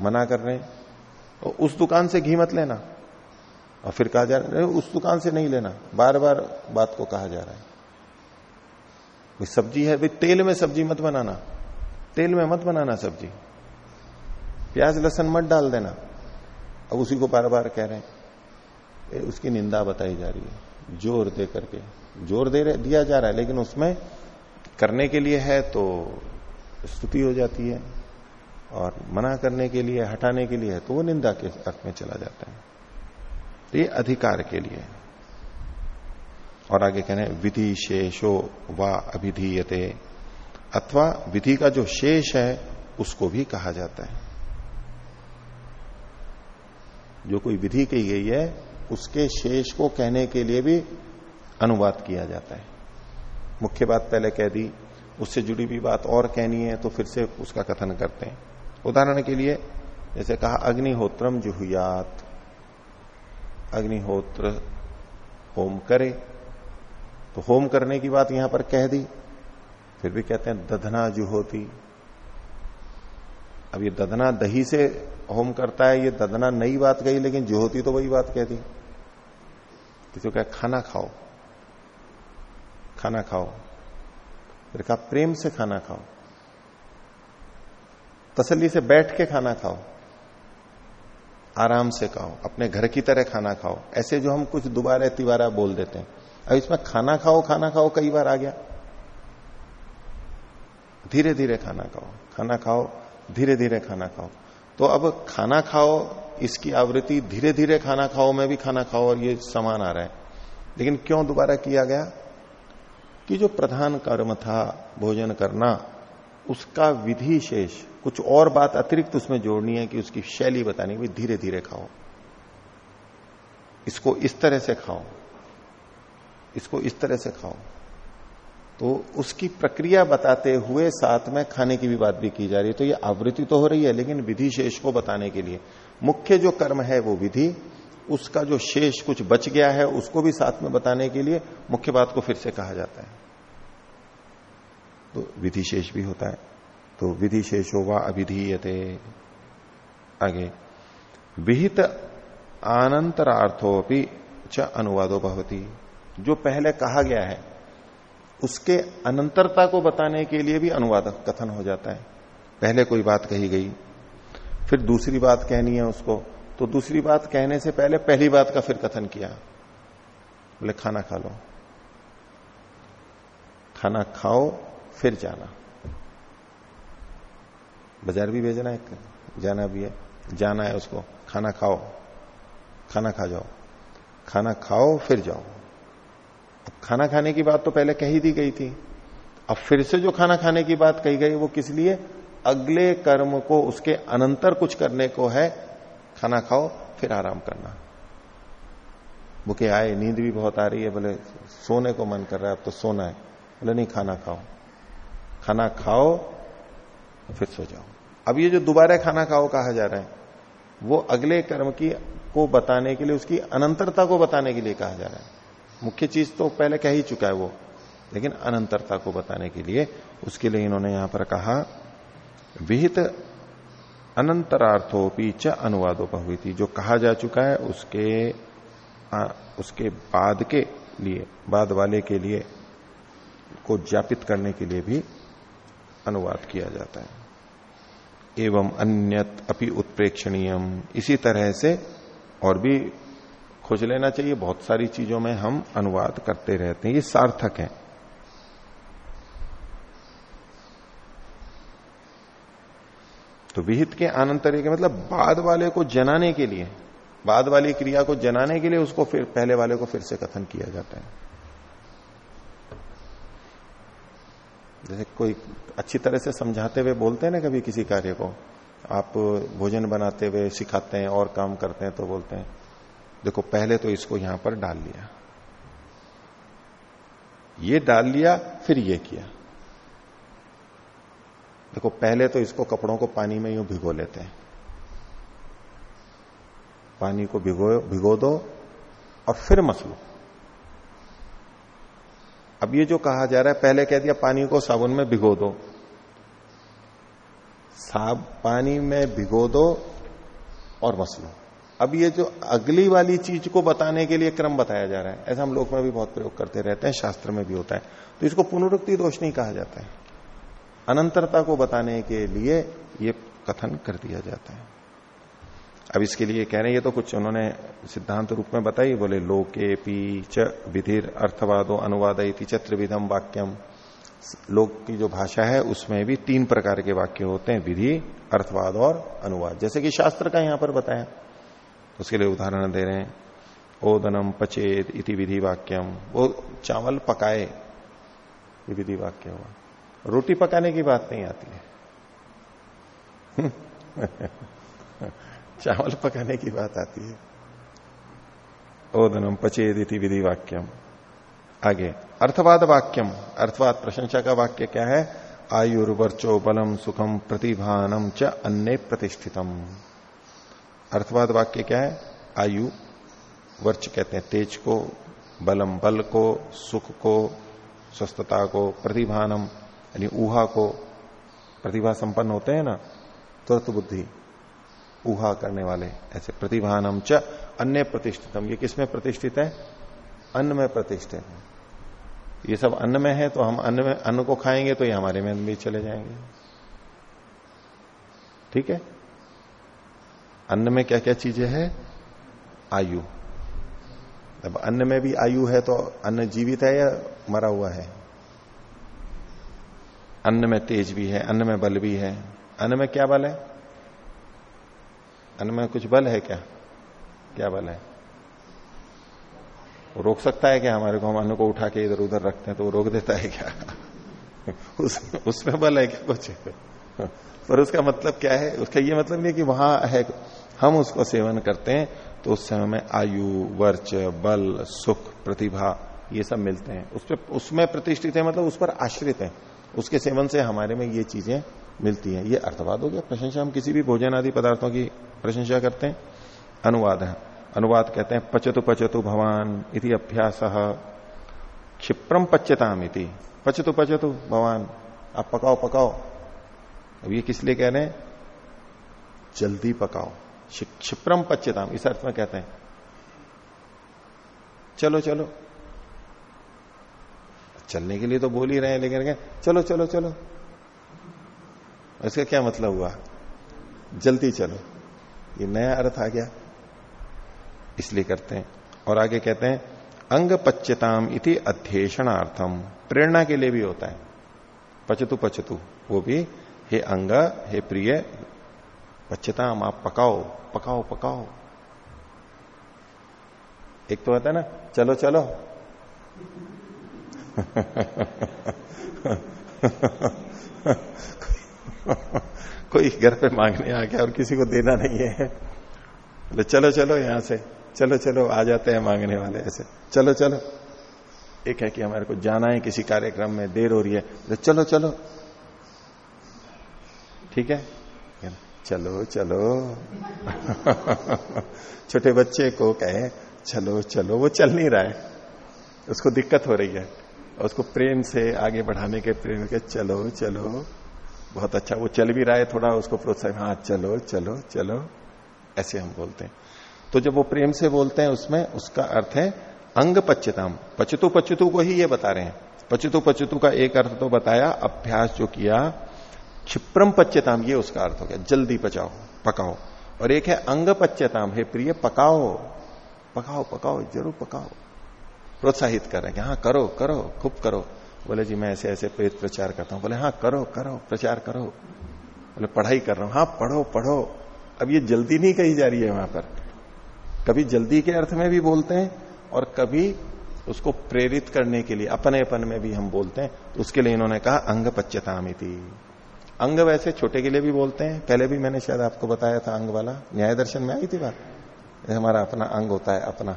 मना कर रहे हैं। तो उस दुकान से घी मत लेना। और फिर कहा जा रहा है उस दुकान से नहीं लेना। बार बार बात को कहा जा रहा है। भाई, सब्ज़ी है, भाई, तेल में सब्ज़ी मत बनाना। तेल में मत बनाना सब्ज़ी। प्याज, लहसन मत डाल देना। अब उसी को बार बार कह रहे हैं। उसकी निंदा बताई जा रही है। ज़ोर दे करके। ज़ोर दे रहे, दिया जा रहा है लेकिन उसमें करने के लिए है तो स्तुति हो जाती है और मना करने के लिए हटाने के लिए है तो वो निंदा के अर्थ में चला जाता है। तो ये अधिकार के लिए और आगे कहने विधि शेषो व अभिधीयते अथवा विधि का जो शेष है उसको भी कहा जाता है। जो कोई विधि कही गई है उसके शेष को कहने के लिए भी अनुवाद किया जाता है। मुख्य बात पहले कह दी उससे जुड़ी भी बात और कहनी है तो फिर से उसका कथन करते हैं। उदाहरण के लिए, जैसे कहा अग्निहोत्रम जुहुयात। अग्निहोत्र होम करे तो होम करने की बात यहाँ पर कह दी। फिर भी कहते हैं, दधना जुहोती। अब ये दधना दही से होम करता है, ये दधना नई बात कही, लेकिन जुहोती तो वही बात कह दी। किसी को क्या खाना खाओ। खाना खाओ। फिर कहा, प्रेम से खाना खाओ। तसल्ली से बैठ के खाना खाओ। आराम से खाओ। अपने घर की तरह खाना खाओ। ऐसे जो हम कुछ दोबारा तिबारा बोल देते हैं। अब इसमें खाना खाओ खाना खाओ कई बार आ गया। धीरे धीरे खाना खाओ। खाना खाओ धीरे धीरे खाना खाओ। तो अब खाना खाओ, इसकी आवृत्ति धीरे धीरे खाना खाओ, में भी खाना खाओ और ये समान आ रहा है। लेकिन क्यों दोबारा किया गया? कि जो प्रधान कर्म था, भोजन करना, उसका विधि शेष, कुछ और बात अतिरिक्त उसमें जोड़नी है कि उसकी शैली बतानी है धीरे धीरे खाओ। इसको इस तरह से खाओ। इसको इस तरह से खाओ। तो उसकी प्रक्रिया बताते हुए साथ में खाने की भी बात भी की जा रही है। तो ये आवृत्ति तो हो रही है, लेकिन विधि शेष को बताने के लिए। मुख्य जो कर्म है वो विधि उसका जो शेष कुछ बच गया है, उसको भी साथ में बताने के लिए मुख्य बात को फिर से कहा जाता है। तो विधि शेष भी होता है। तो विधि शेषो व अभिधीयते। आगे, विहित आनंतरार्थोपि च अनुवादो भवती। जो पहले कहा गया है, उसके अनंतरता को बताने के लिए भी अनुवाद कथन हो जाता है। पहले कोई बात कही गई, फिर दूसरी बात कहनी है उसको तो दूसरी बात, कहने से पहले पहली बात का फिर कथन किया। बोले, खाना खा लो। खाना खाओ, फिर जाना। बाज़ार भी भेजना है, जाना भी है। जाना है उसको। खाना खाओ। खाना खा जाओ। खाना खाओ, फिर जाओ। अब खाना खाने की बात तो पहले कही दी गई थी। अब फिर से जो खाना खाने की बात कही गई, वो किस लिए? अगले कर्म को, उसके अनंतर कुछ करने को है। खाना खाओ, फिर आराम करना। बुके आए, नींद भी बहुत आ रही है, बोले, सोने को मन कर रहा है, अब तो सोना है। बोले, नहीं, खाना खाओ। खाना खाओ, फिर सो जाओ। अब ये जो दोबारा खाना खाओ कहा जा रहा है, वो अगले कर्म की, को बताने के लिए, उसकी अनंतरता को बताने के लिए कहा जा रहा है। मुख्य चीज़ तो पहले कह ही चुका है वो, लेकिन अनंतरता को बताने के लिए, उसके लिए इन्होंने यहाँ पर कहा, विहित अनंतरार्थोपी च अनुवादोपहुति जो कहा जा चुका है उसके आ, उसके बाद के लिए बाद वाले के लिए को ज्ञापित करने के लिए भी अनुवाद किया जाता है। एवं अन्यत अपि उत्प्रेक्षणीयम। इसी तरह से और भी खोज लेना चाहिए। बहुत सारी चीज़ों में हम अनुवाद करते रहते हैं। ये सार्थक है। तो विहित के आनंतर्य के मतलब बाद वाले को जनाने के लिए, बाद वाली क्रिया को जनाने के लिए उसको फिर, पहले वाले को फिर से कथन किया जाता है। जैसे कोई अच्छी तरह से समझाते हुए बोलते हैं ना कभी किसी कार्य को, आप भोजन बनाते हुए सिखाते हैं और काम करते हैं तो बोलते हैं, देखो, पहले तो इसको यहाँ पर डाल लिया। ये डाल लिया, फिर ये किया। देखो, पहले तो इसको कपड़ों को पानी में यूँ भिगो लेते हैं। पानी को भिगो भिगो दो और फिर मसलो। अब ये जो कहा जा रहा है, पहले कह दिया पानी को साबुन में भिगो दो। साब, पानी में भिगो दो और मसलो। अब ये जो अगली वाली चीज़ को बताने के लिए क्रम बताया जा रहा है, ऐसा हम लोग में भी बहुत प्रयोग करते रहते हैं, शास्त्र में भी होता है। तो इसको पुनरुक्ति दोष नहीं कहा जाता है। अनंतरता को बताने के लिए ये कथन कर दिया जाता है। अब इसके लिए कह रहे हैं, ये तो कुछ उन्होंने सिद्धांत रूप में बताई, बोले, लोके पी च विधिर अर्थवादो अनुवाद त्रिविधम वाक्यम लोक की जो भाषा है, उसमें भी तीन प्रकार के वाक्य होते हैं, विधि, अर्थवाद और अनुवाद। जैसे कि शास्त्र का यहाँ पर बताया। उसके लिए उदाहरण दे रहे हैं ओदनम पचेत इति विधि वाक्यम वो चावल पकाए विधि वाक्य हुआ। रोटी पकाने की बात नहीं आती है। चावल पकाने की बात आती है। ओदनम पचेदिति विधि वाक्यम। आगे, अर्थवाद वाक्यम। अर्थवाद प्रशंसा का वाक्य क्या है? आयुर्वर्चो बलम सुखम प्रतिभानम च अन्य प्रतिष्ठितम। अर्थवाद वाक्य क्या है? आयु, वर्च कहते हैं तेज को, बलम बल को, सुख को, स्वस्थता को, प्रतिभानम यानी ऊहा को प्रतिभा संपन्न होते हैं ना तुरंत बुद्धि ऊहा करने वाले, ऐसे प्रतिभानम च अन्य प्रतिष्ठितम। ये किसमें प्रतिष्ठित है? अन्न में प्रतिष्ठित है। ये सब अन्न में है तो हम अन्न में, अन्न को खाएँगे तो ये हमारे में भी चले जाएँगे। ठीक है? अन्न में क्या क्या चीज़ें हैं? आयु। अब अन्न में भी आयु है तो अन्न जीवित है या मरा हुआ है? अन्न में तेज भी है, अन्न में बल भी है। अन्न में क्या बल है? अन्न में कुछ बल है क्या? क्या बल है? वो रोक सकता है क्या हमारे को? हम अन्न को उठा के इधर उधर रखते हैं तो वो रोक देता है क्या? उस, उसमें बल है क्या कुछ? पर उसका मतलब क्या है? उसका ये मतलब नहीं कि वहाँ है। हम उसको सेवन करते हैं तो उस समय में आयु, वर्च, बल, सुख, प्रतिभा ये सब मिलते हैं। उस पर उसमें प्रतिष्ठित है मतलब उस पर आश्रित है। उसके सेवन से हमारे में ये चीज़ें मिलती हैं। ये अर्थवाद हो गया। प्रशंसा, हम किसी भी भोजन आदि पदार्थों की प्रशंसा करते हैं। अनुवाद है। अनुवाद कहते हैं, पचतु पचतु भवान इति अभ्यास। क्षिप्रम पच्यताम इति। पचतु पचतु भवान, आप पकाओ पकाओ। अब ये किस लिए कह रहे हैं? जल्दी पकाओ। क्षिप्रम पच्यताम, इस अर्थ में कहते हैं। चलो चलो। चलने के लिए तो बोल ही रहे हैं, लेकिन चलो चलो चलो। इसका क्या मतलब हुआ? जल्दी चलो। ये नया अर्थ आ गया। इसलिए करते हैं। और आगे कहते हैं, अंग पच्यताम इति अध्यक्षणार्थम प्रेरणा के लिए भी होता है। पचतु पचतु। वो भी, हे अंग, हे प्रिय, पच्यताम, आप पकाओ पकाओ पकाओ। एक तो होता है ना, चलो चलो। कोई घर पे मांगने आ गया और किसी को देना नहीं है। तो चलो चलो, यहाँ से। चलो चलो, आ जाते हैं मांगने वाले ऐसे। चलो चलो। एक है कि हमारे को जाना है, किसी कार्यक्रम में देर हो रही है। तो चलो चलो। ठीक है? चलो चलो। छोटे बच्चे को कहे, चलो चलो। वो चल नहीं रहा है। उसको दिक्कत हो रही है। उसको प्रेम से आगे बढ़ाने के प्रेम के, चलो चलो। बहुत अच्छा वो चल भी रहा है थोड़ा, उसको प्रोत्साहन हाँ चलो चलो चलो। ऐसे हम बोलते हैं। तो जब वो प्रेम से बोलते हैं उसमें, उसका अर्थ है अंग पच्यताम। पचतु पचतु को ही ये बता रहे हैं। पचतु पचतु का एक अर्थ तो बताया, अभ्यास जो किया, क्षिप्रम पच्यताम, ये उसका अर्थ हो गया। जल्दी पचाओ, पकाओ। और एक है अंग पच्यताम। हे प्रिय, पकाओ। पकाओ पकाओ, ज़रूर पकाओ। प्रोत्साहित कर रहे हैं हाँ करो करो, खूब करो। बोले, जी, मैं ऐसे ऐसे पेट प्रचार करता हूँ। बोले हाँ करो करो, प्रचार करो। बोले, पढ़ाई कर रहा हूँ। हाँ पढ़ो पढ़ो। अब ये जल्दी नहीं कही जा रही है वहाँ पर। कभी जल्दी के अर्थ में भी बोलते हैं और कभी उसको प्रेरित करने के लिए अपनेपन में भी हम बोलते हैं। उसके लिए इन्होंने कहा, अंग पच्यतामिति। अंग वैसे छोटे के लिए भी बोलते हैं। पहले भी मैंने शायद आपको बताया था अंग वाला। न्याय दर्शन में आई थी बात? हमारा अपना अंग होता है, अपना,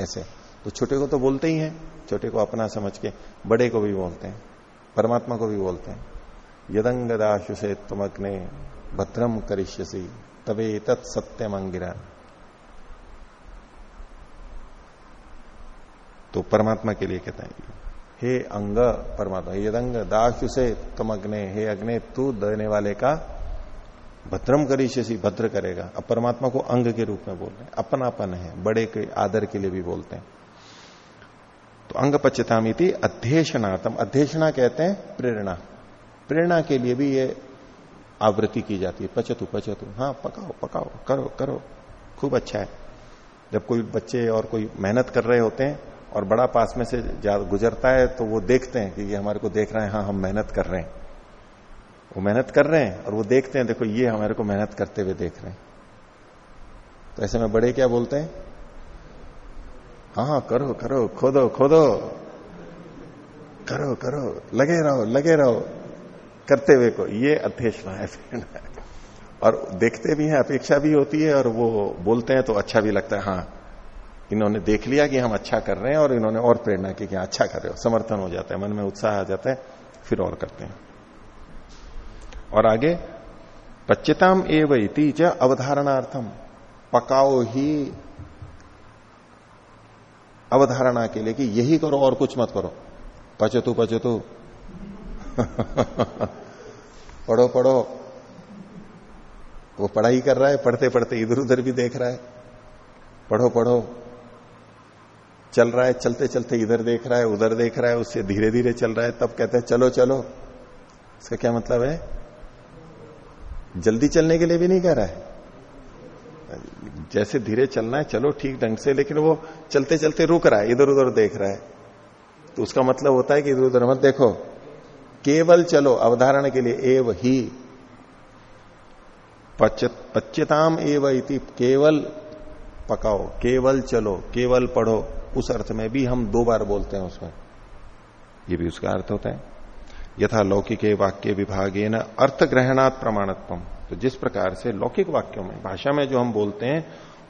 ऐसे। तो छोटे को तो बोलते ही हैं, छोटे को अपना समझ के, बड़े को भी बोलते हैं, परमात्मा को भी बोलते हैं। यदंग से तुम अग्ने भद्रम करिष्यसी तबे तत्सत्यम अंगिरा तो परमात्मा के लिए कहता है, हे अंग परमात्मा यदंग दाशु से तुम अग्ने हे अग्ने, तू देने वाले का भद्रम करिष्यसी, भद्र करेगा। अब परमात्मा को अंग के रूप में बोल रहे हैं, अपनापन है, बड़े के आदर के लिए भी बोलते हैं। तो अंग पच्यतामिति अध्यक्षणातम अध्यक्षणा कहते हैं प्रेरणा। प्रेरणा के लिए भी ये आवृत्ति की जाती है। पचतु पचतु। हाँ पकाओ पकाओ, करो करो। खूब अच्छा है। जब कोई बच्चे और कोई मेहनत कर रहे होते हैं और बड़ा पास में से गुजरता है तो वो देखते हैं कि ये हमारे को देख रहे हैं हाँ हम मेहनत कर रहे हैं। वो मेहनत कर रहे हैं और वो देखते हैं, देखो, ये हमारे को मेहनत करते हुए देख रहे हैं। तो ऐसे में बड़े क्या बोलते हैं? हाँ हाँ करो करो खोदो खोदो। करो करो लगे रहो लगे रहो। करते हुए को ये अध्यक्ष है और देखते भी हैं अपेक्षा भी होती है और वो बोलते हैं तो अच्छा भी लगता है हाँ। इन्होंने देख लिया कि हम अच्छा कर रहे हैं और इन्होंने और प्रेरणा की कि हाँ, अच्छा कर रहे हो। समर्थन हो जाता है मन में उत्साह आ जाता है फिर और करते हैं। और आगे पच्यताम एवं च अवधारणार्थम पकाओ ही अवधारणा के लिए कि यही करो और कुछ मत करो। पचतु पचतु। पढ़ो पढ़ो। वो पढ़ाई कर रहा है, पढ़ते पढ़ते इधर उधर भी देख रहा है। पढ़ो पढ़ो। चल रहा है, चलते चलते इधर देख रहा है, उधर देख रहा है, उससे धीरे धीरे चल रहा है, तब कहते हैं, चलो चलो। इसका क्या मतलब है? जल्दी चलने के लिए भी नहीं कह रहा है। जैसे धीरे चलना है, चलो ठीक ढंग से, लेकिन वो चलते चलते रुक रहा है, इधर उधर देख रहा है। तो उसका मतलब होता है कि इधर उधर मत देखो। केवल चलो, अवधारण के लिए एव ही। पच्यताम एव इति, केवल पकाओ, केवल चलो, केवल पढ़ो, उस अर्थ में भी हम दो बार बोलते हैं उसमें। ये भी उसका अर्थ होता है। यथा लौकिक वाक्य विभागे न अर्थ ग्रहणात् प्रमाणत्व तो जिस प्रकार से लौकिक वाक्यों में, भाषा में जो हम बोलते हैं,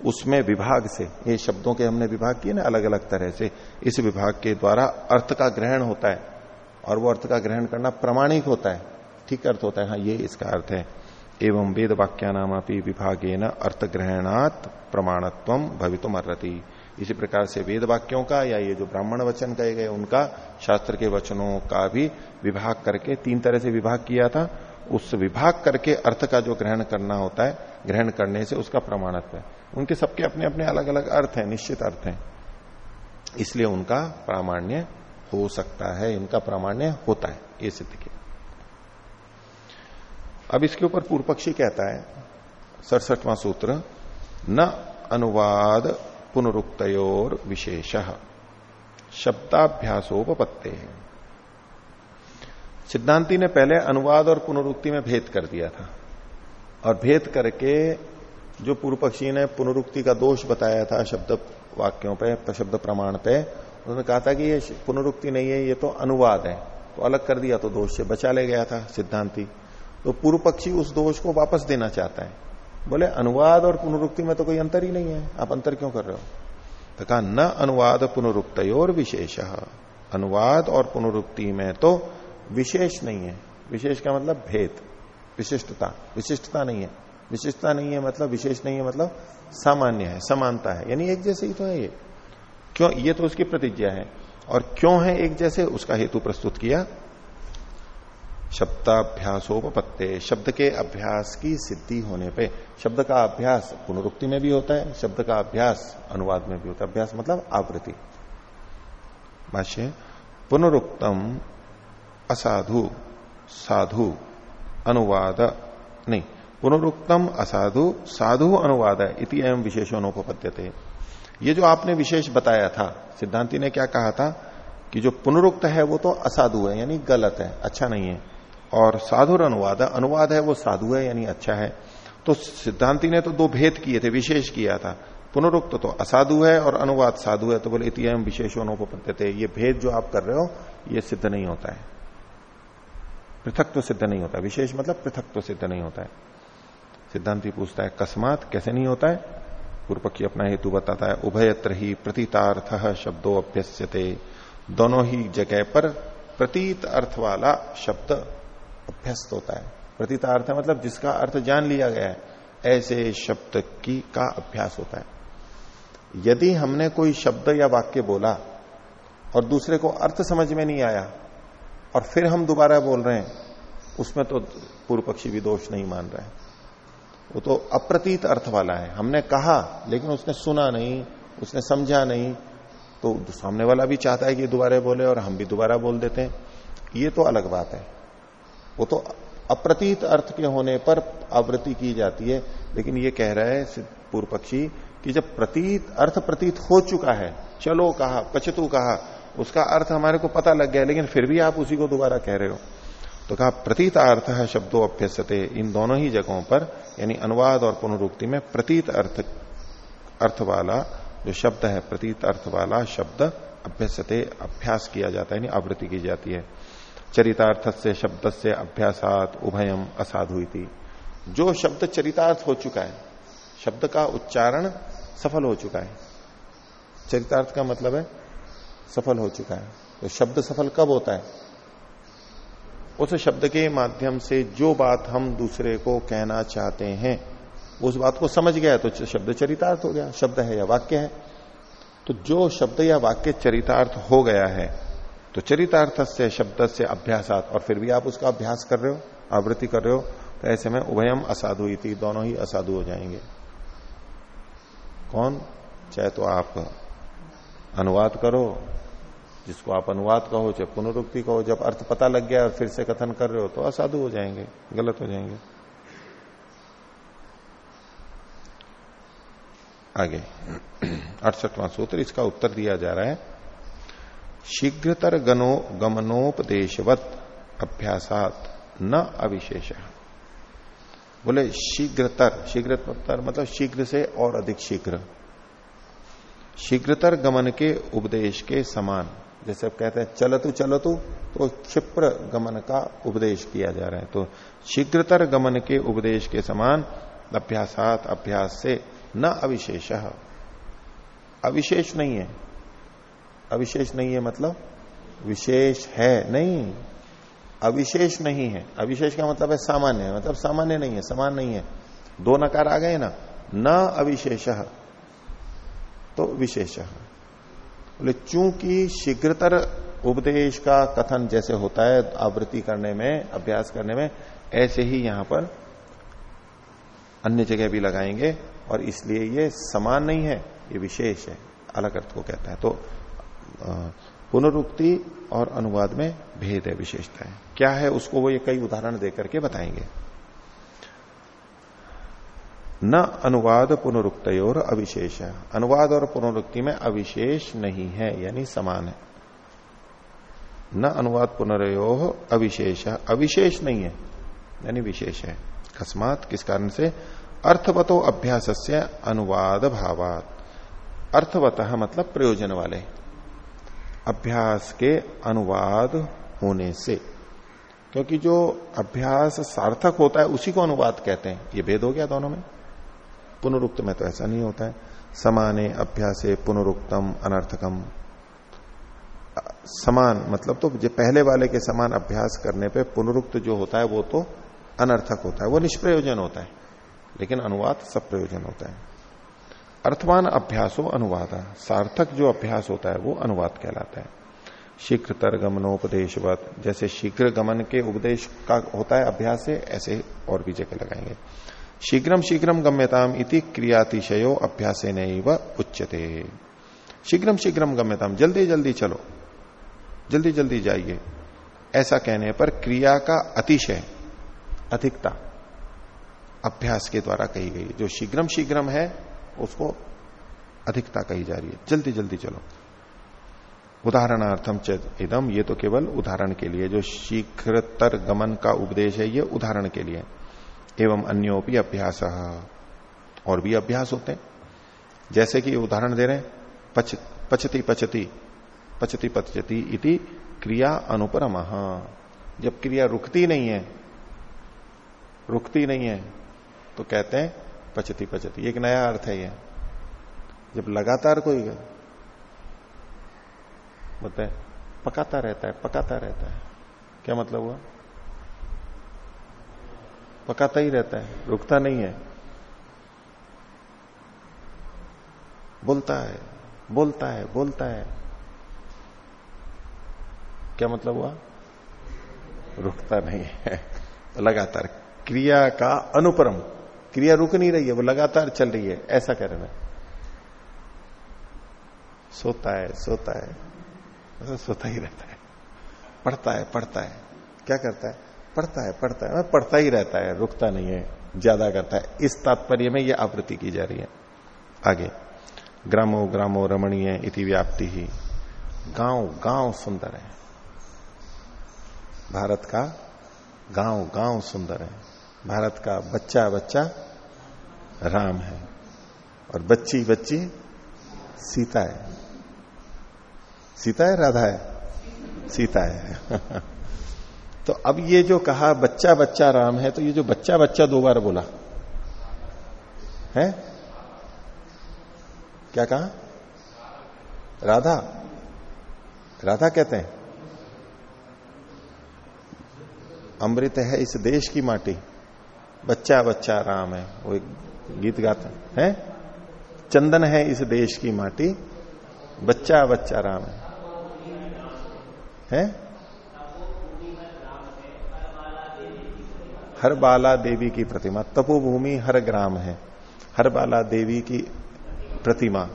उसमें विभाग से, ये शब्दों के हमने विभाग किए ना अलग अलग तरह से, इस विभाग के द्वारा अर्थ का ग्रहण होता है, और वो अर्थ का ग्रहण करना प्रमाणिक होता है, ठीक अर्थ होता है हाँ ये इसका अर्थ है। एवं वेद वाक्या नामापी विभागे न अर्थ ग्रहणात् प्रमाणत्व भवितुम अर्ति इसी प्रकार से वेद वाक्यों का या ये जो ब्राह्मण वचन कहे गए, उनका शास्त्र के वचनों का भी विभाग करके तीन तरह से विभाग किया था। उस विभाग करके अर्थ का जो ग्रहण करना होता है, ग्रहण करने से उसका प्रमाणत्व है। उनके सबके अपने अपने अलग अलग अर्थ है, निश्चित अर्थ है। इसलिए उनका प्रामाण्य हो सकता है, इनका प्रामाण्य होता है, ये सिद्ध किया। अब इसके ऊपर पूर्व पक्षी कहता है, सड़सठवां सूत्र, न अनुवाद पुनरुक्तोर विशेष शब्दाभ्यासोपत्ते है सिद्धांति ने पहले अनुवाद और पुनरुक्ति में भेद कर दिया था। और भेद करके जो पूर्व पक्षी ने पुनरुक्ति का दोष बताया था शब्द वाक्यों पे, शब्द प्रमाण पे, उन्होंने कहा था कि ये पुनरुक्ति नहीं है, ये तो अनुवाद है। तो अलग कर दिया तो दोष से बचा ले गया था सिद्धांति। तो पूर्व पक्षी उस दोष को वापस देना चाहता है। बोले, अनुवाद और पुनरुक्ति में तो कोई अंतर ही नहीं है, आप अंतर क्यों कर रहे हो? तो कहा, न अनुवाद पुनरुक्त और विशेष अनुवाद और पुनरुक्ति में तो विशेष नहीं है। विशेष का मतलब भेद, विशिष्टता। विशिष्टता नहीं है। विशिष्टता नहीं है मतलब विशेष नहीं है मतलब सामान्य है, समानता है। यानी एक जैसे ही तो है ये। क्यों? ये तो उसकी प्रतिज्ञा है। और क्यों है एक जैसे? उसका हेतु प्रस्तुत किया। शब्दाभ्यासोपत्ते शब्द के अभ्यास की सिद्धि होने पे। शब्द का अभ्यास पुनरुक्ति में भी होता है, शब्द का अभ्यास अनुवाद में भी होता है। अभ्यास मतलब आवृत्ति। भाष्य, पुनरुक्तम असाधु, साधु, अनुवाद, नहीं, पुनरुक्तम असाधु, साधु, अनुवाद इति एवं विशेषणोपद्यते ये जो आपने विशेष बताया था, सिद्धांति ने क्या कहा था कि जो पुनरुक्त है वो तो असाधु है, यानी गलत है अच्छा नहीं है। और साधुर अनुवाद अनुवाद है वो साधु है, यानी अच्छा है। तो सिद्धांति ने तो दो भेद किए थे, विशेष किया था। पुनरुक्त तो असाधु है और अनुवाद साधु है तो बोले इतिम थे ये भेद जो आप कर रहे हो, ये सिद्ध नहीं होता है। पृथक तो सिद्ध नहीं होता। विशेष मतलब पृथक तो सिद्ध नहीं होता है। सिद्धांति पूछता है, कस्मात कैसे नहीं होता है? पूर्व पक्षी अपना हेतु बताता है, उभयत्र ही प्रतीतार्थ शब्दों अभ्यस्यते। दोनों ही जगह पर प्रतीत अर्थ वाला शब्द अभ्यस्त होता है। प्रतीतार्थ मतलब जिसका अर्थ जान लिया गया है, ऐसे शब्द की का अभ्यास होता है। यदि हमने कोई शब्द या वाक्य बोला और दूसरे को अर्थ समझ में नहीं आया और फिर हम दोबारा बोल रहे हैं, उसमें तो पूर्व पक्षी भी दोष नहीं मान रहे वो तो अप्रतीत अर्थ वाला है। हमने कहा, लेकिन उसने सुना नहीं, उसने समझा नहीं। तो सामने वाला भी चाहता है कि दोबारा बोले और हम भी दोबारा बोल देते हैं। ये तो अलग बात है। वो तो अप्रतीत अर्थ के होने पर आवृत्ति की जाती है। लेकिन ये कह रहा है पूर्व पक्षी कि जब प्रतीत, अर्थ प्रतीत हो चुका है, चलो कहा पचतु कहा उसका अर्थ हमारे को पता लग गया, लेकिन फिर भी आप उसी को दोबारा कह रहे हो। तो कहा, प्रतीत अर्थ है शब्दों अभ्यसते इन दोनों ही जगहों पर, यानी अनुवाद और पुनरुक्ति में प्रतीत अर्थ अर्थ वाला जो शब्द है, प्रतीत अर्थ वाला शब्द अभ्यसते अभ्यास किया जाता है, यानी आवृत्ति की जाती है। चरितार्थ से शब्द से अभ्यासात उभयम असाधु जो शब्द चरितार्थ हो चुका है, शब्द का उच्चारण सफल हो चुका है। चरितार्थ का मतलब है सफल हो चुका है। तो शब्द सफल कब होता है? उस शब्द के माध्यम से जो बात हम दूसरे को कहना चाहते हैं, उस बात को समझ गया तो शब्द चरितार्थ हो गया। शब्द है या वाक्य है। तो जो शब्द या वाक्य चरितार्थ हो गया है तो चरितार्थ से, शब्द से अभ्यासात, और फिर भी आप उसका अभ्यास कर रहे हो, आवृत्ति कर रहे हो तो ऐसे में उभयम असाधु थी दोनों ही असाधु हो जाएँगे। कौन? चाहे तो आप अनुवाद करो, जिसको आप अनुवाद कहो, चाहे पुनरुक्ति कहो, जब अर्थ पता लग गया और फिर से कथन कर रहे हो तो असाधु हो जाएँगे, गलत हो जाएँगे। आगे, अड़सठवां सूत्र, इसका उत्तर दिया जा रहा है। शीघ्रतर गनो गमनोपदेशवत, अभ्यासात न अविशेष। बोले, शीघ्रतर शीघ्रतर मतलब शीघ्र से और अधिक शीघ्र। शीघ्रतर गमन के उपदेश के समान। जैसे अब कहते हैं, चलतु चलतु तो क्षिप्र गमन का उपदेश किया जा रहा है। तो शीघ्रतर गमन के उपदेश के समान अभ्यासात, अभ्यास से न अविशेष। अविशेष नहीं है। अविशेष नहीं है मतलब? विशेष है, नहीं। अविशेष नहीं है। अविशेष का मतलब है सामान्य मतलब सामान्य नहीं है, समान नहीं है। दो नकार आ गए ना? न अविशेष। तो विशेष बोले, चूँकि शीघ्रतर उपदेश का कथन जैसे होता है आवृत्ति करने में, अभ्यास करने में, ऐसे ही यहाँ पर अन्य जगह भी लगाएँगे और इसलिए ये समान नहीं है, ये विशेष है। अलग अर्थ को कहता है। तो पुनरुक्ति और अनुवाद में भेद है विशेषता है क्या है उसको वो ये कई उदाहरण देकर के बताएँगे। न अनुवाद पुनरुक्त और अविशेष है। अनुवाद और पुनरुक्ति में अविशेष नहीं है, यानी समान है। न अनुवाद पुनरयो अविशेष अविशेष नहीं है, यानी विशेष है। अकस्मात किस कारण से? अर्थवतो अभ्यास से अनुवाद भावात अर्थवत मतलब प्रयोजन वाले। अभ्यास के अनुवाद होने से। क्योंकि जो अभ्यास सार्थक होता है, उसी को अनुवाद कहते हैं। ये भेद हो गया दोनों में। पुनरुक्त में तो ऐसा नहीं होता है। समाने अभ्यासे पुनरुक्तम अनर्थकम। समान मतलब तो जो पहले वाले के समान अभ्यास करने पे पुनरुक्त जो होता है वो तो अनर्थक होता है, वो निष्प्रयोजन होता है। लेकिन अनुवाद सब प्रयोजन होता है। अर्थवान अभ्यासो अनुवाद। सार्थक जो अभ्यास होता है वो अनुवाद कहलाता है। शीघ्र तरगमनोपदेशवत जैसे शीघ्र गमन के उपदेश का होता है अभ्यास से, ऐसे और भी जगह लगाएँगे। शीघ्रम शीघ्रम गम्यताम इति क्रियातिशयो अभ्यास व उच्चते शीघ्रम शीघ्रम गम्यताम। जल्दी जल्दी चलो। जल्दी जल्दी जाइए। ऐसा कहने पर क्रिया का अतिशय, अधिकता अभ्यास के द्वारा कही गई। जो शीघ्रम शीघ्रम है, उसको अधिकता कही जा रही है। जल्दी जल्दी चलो। उदाहरणार्थम इदम ये तो केवल उदाहरण के लिए, जो शीघ्रतर गमन का उपदेश है, ये उदाहरण के लिए। एवं अन्योपी अभ्यास। और भी अभ्यास होते हैं। जैसे कि उदाहरण दे रहे हैं पच, पचती पचती पचती पचती इति क्रिया अनुपरम। जब क्रिया रुकती नहीं है रुकती नहीं है तो कहते हैं पचती पचती। एक नया अर्थ है ये। जब लगातार कोई बोलते पकाता रहता है पकाता रहता है। क्या मतलब हुआ? पकाता ही रहता है, रुकता नहीं है। बोलता है बोलता है बोलता है। क्या मतलब हुआ? रुकता नहीं है। तो लगातार क्रिया का अनुपरम, क्रिया रुक नहीं रही है, वो लगातार चल रही है, ऐसा कह रहे सोता है सोता है, सोता ही रहता है। पढ़ता है पढ़ता है। क्या करता है? पढ़ता है पढ़ता है। पढ़ता ही रहता है, रुकता नहीं है, ज़्यादा करता है। इस तात्पर्य में यह आवृत्ति की जा रही है। आगे। ग्रामो ग्रामो रमणीय इति व्याप्ति ही। गाँव गाँव सुंदर है। भारत का गाँव गाँव सुंदर है। भारत का बच्चा बच्चा राम है। और बच्ची बच्ची सीता है। सीता है, राधा है? सीता है। तो अब ये जो कहा, बच्चा बच्चा राम है तो ये जो बच्चा बच्चा दो बार बोला। है? क्या कहा? राधा। राधा कहते हैं, अमृत है इस देश की माटी। बच्चा बच्चा राम है। वो एक गीत गाते हैं। चंदन है इस देश की माटी। बच्चा बच्चा राम है। है? हर बाला देवी की प्रतिमा, तपोभूमि हर ग्राम है। हर बाला देवी की प्रतिमा,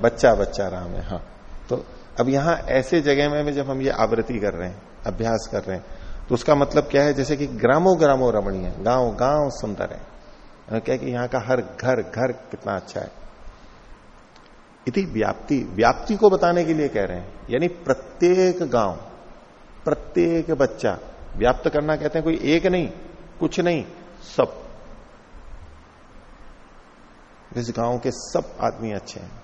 बच्चा बच्चा राम है हाँ। तो अब यहाँ ऐसे जगह में जब हम ये आवृत्ति कर रहे हैं, अभ्यास कर रहे हैं तो उसका मतलब क्या है? जैसे कि ग्रामो ग्रामो रमणीय गाँव गाँव सुंदर है। क्या कि यहाँ का हर घर घर कितना अच्छा है। इति व्याप्ति व्याप्ति को बताने के लिए कह रहे हैं। यानी प्रत्येक गाँव, प्रत्येक बच्चा व्याप्त करना कहते हैं, कोई एक नहीं कुछ नहीं, सब। इस गाँव के सब आदमी अच्छे हैं।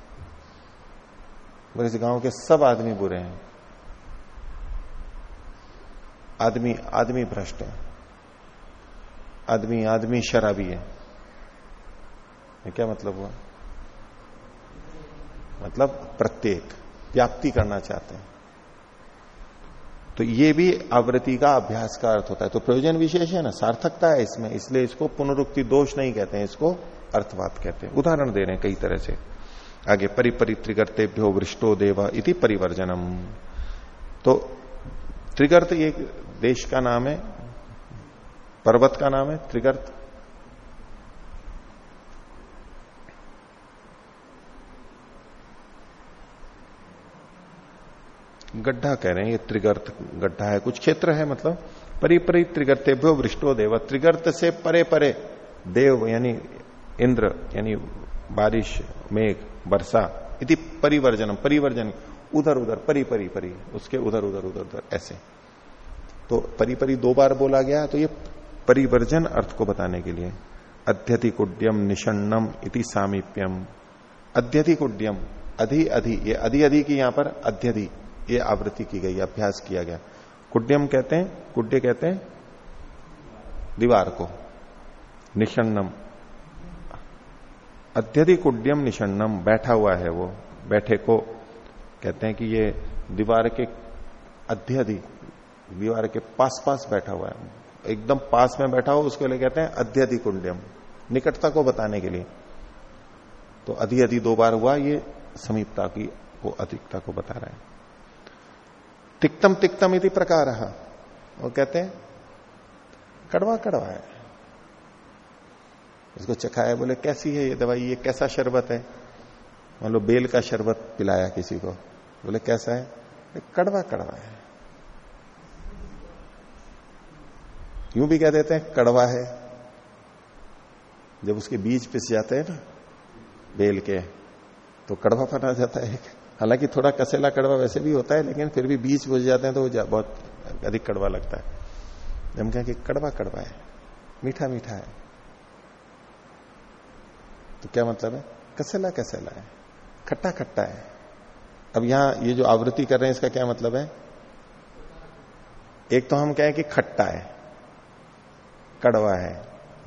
और इस गाँव के सब आदमी बुरे हैं। आदमी आदमी भ्रष्ट है। आदमी आदमी शराबी है। ये क्या मतलब हुआ? मतलब प्रत्येक व्याप्ति करना चाहते हैं। तो ये भी आवृत्ति का अभ्यास का अर्थ होता है। तो प्रयोजन विशेष है ना, सार्थकता है इसमें, इसलिए इसको पुनरुक्ति दोष नहीं कहते हैं, इसको अर्थवाद कहते हैं। उदाहरण दे रहे हैं कई तरह से। आगे परिपरि त्रिगर्तेभ्यो वृष्टो देव इति परिवर्जनम। तो त्रिगर्त एक देश का नाम है, पर्वत का नाम है, त्रिगर्त गड्ढा कह रहे हैं, ये त्रिगर्त गड्ढा है। कुछ क्षेत्र है मतलब परिपरि त्रिगर्तेभ्यो वृष्टो देव। त्रिगर्त से परे परे देव, यानी इंद्र, यानी बारिश, मेघ, वर्षा, इति परिवर्जनम, परिवर्जन, उधर उधर, परी परी परी, उसके उधर उधर उधर उधर, ऐसे। तो परी परी दो बार बोला गया तो ये परिवर्जन अर्थ को बताने के लिए। अध्यधिक उड्यम निषण्णम इति सामीप्यम। अध्यधिक उड्यम अधि अधि, ये अधि अधि की यहाँ पर अध्यधि। ये आवृत्ति की गई, अभ्यास किया गया। कुड्यम कहते हैं कुड्य कहते हैं दीवार को निषण्णम अत्यधिक उड्यम निषण्णम बैठा हुआ है वो, बैठे को, कहते हैं कि ये दीवार के अध्यधिक दीवार के पास पास बैठा हुआ है। एकदम पास में बैठा हुआ उसके लिए कहते हैं अध्यधिक उड्यम निकटता को बताने के लिए। तो अधि अधि दो बार हुआ, ये समीपता की, वो अधिकता को बता रहा है। तिक्तम तिक्तम इति प्रकार। वो कहते हैं, कड़वा कड़वा है। उसको चखाया बोले, कैसी है ये दवाई? ये कैसा शरबत है? मान लो, बेल का शरबत पिलाया किसी को। बोले, कैसा है? कड़वा कड़वा है। यूँ भी कह देते हैं, कड़वा है। जब उसके बीज पिस जाते हैं ना, बेल के तो कड़वा बना जाता है हालाँकि थोड़ा कसेला कड़वा वैसे भी होता है, लेकिन फिर भी बीज बुझ जाते हैं तो वो बहुत अधिक कड़वा लगता है। हम कहें कि कड़वा कड़वा है, मीठा मीठा है। तो क्या मतलब है? कसेला कसेला है, खट्टा खट्टा है। अब यहाँ ये जो आवृत्ति कर रहे हैं, इसका क्या मतलब है? एक तो हम कहें कि खट्टा है, कड़वा है।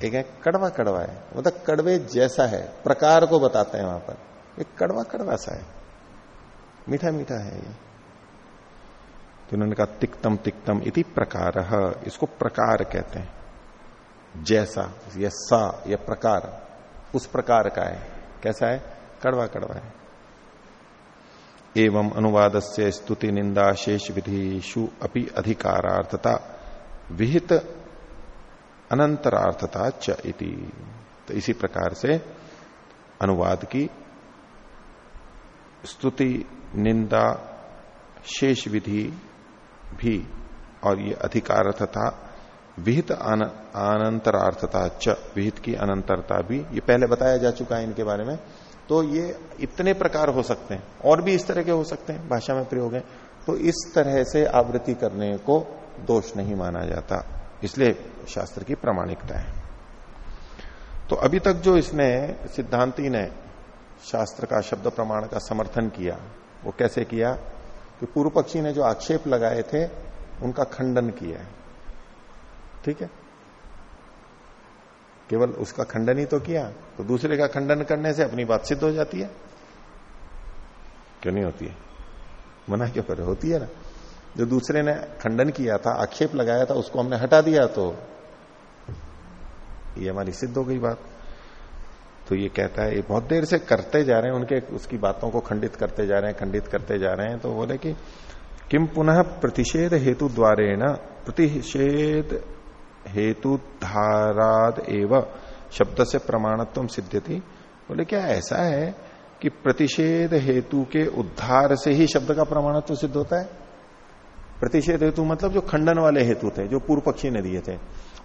एक है कड़वा कड़वा है मतलब कड़वे जैसा है, प्रकार को बताते हैं वहाँ पर। एक कड़वा कड़वा सा है। मीठा मीठा है ये। तो उन्होंने कहा, तिक्तम तिक्तम इति प्रकार। इसको प्रकार कहते हैं। जैसा, या सा, या प्रकार, उस प्रकार का है। कैसा है? कड़वा कड़वा है। एवं अनुवाद से स्तुति निंदा शेष विधिशु अपि अधिकारार्थता, विहित अनंतरार्थता च इति। तो इसी प्रकार से अनुवाद की स्तुति निंदा, शेष विधि भी और ये अधिकारर्थता, विहित अनंतरार्थता च, विहित की अनंतरता भी, ये पहले बताया जा चुका है इनके बारे में। तो ये इतने प्रकार हो सकते हैं, और भी इस तरह के हो सकते हैं, भाषा में प्रयोग है। तो इस तरह से आवृत्ति करने को दोष नहीं माना जाता, इसलिए शास्त्र की प्रामाणिकता है। तो अभी तक जो इसने सिद्धांति ने शास्त्र का शब्द प्रमाण का समर्थन किया वो कैसे किया? कि पूर्व पक्षी ने जो आक्षेप लगाए थे, उनका खंडन किया है। ठीक है? केवल उसका खंडन ही तो किया तो दूसरे का खंडन करने से अपनी बात सिद्ध हो जाती है। क्यों नहीं होती है? मना क्यों करे होती है ना। जो दूसरे ने खंडन किया था, आक्षेप लगाया था, उसको हमने हटा दिया तो ये हमारी सिद्ध हो गई बात। तो ये कहता है, ये बहुत देर से करते जा रहे हैं, उनके उसकी बातों को खंडित करते जा रहे हैं, खंडित करते जा रहे हैं। तो बोले कि किम पुनः प्रतिषेध हेतु द्वारे न प्रतिषेध हेतु धाराद एव, शब्द से प्रमाणत्व सिद्धति बोले, क्या ऐसा है कि प्रतिषेध हेतु के उद्धार से ही शब्द का प्रमाणत्व सिद्ध होता है? प्रतिषेध हेतु मतलब जो खंडन वाले हेतु थे, जो पूर्व पक्षी ने दिए थे।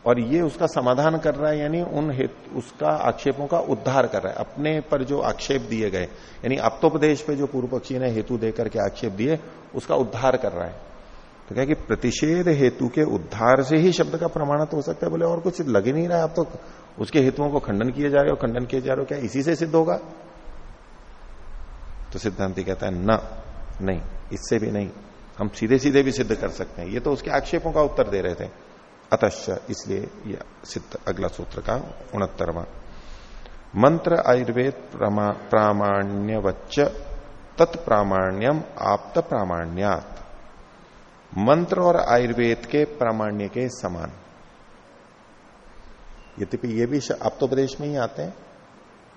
और ये उसका समाधान कर रहा है, यानी उन हेतु, उसका आक्षेपों का उद्धार कर रहा है। अपने पर जो आक्षेप दिए गए, यानी अप्तोपदेश पे जो पूर्व पक्षी ने हेतु देकर के आक्षेप दिए, उसका उद्धार कर रहा है। तो क्या कि प्रतिषेध हेतु के उद्धार से ही शब्द का प्रमाण तो हो सकता है, बोले और कुछ लग ही नहीं रहा अब तो उसके हेतुओं को खंडन किए जा रहे हो, खंडन किए जा रहे हो, क्या इसी से सिद्ध होगा? तो सिद्धांति कहता है, न, नहीं, इससे भी नहीं, हम सीधे सीधे भी सिद्ध कर सकते हैं। ये तो उसके आक्षेपों का उत्तर दे रहे थे। अतश्च इसलिए यह सिद्ध अगला सूत्र का उनहत्तरवा। मंत्र आयुर्वेद प्रामाण्यवच्च, तत्प्रामाण्यम आप्त प्रामाण्यात मंत्र और आयुर्वेद के प्रामाण्य के समान। यद्यपि ये भी आप्तोपदेश में ही आते हैं।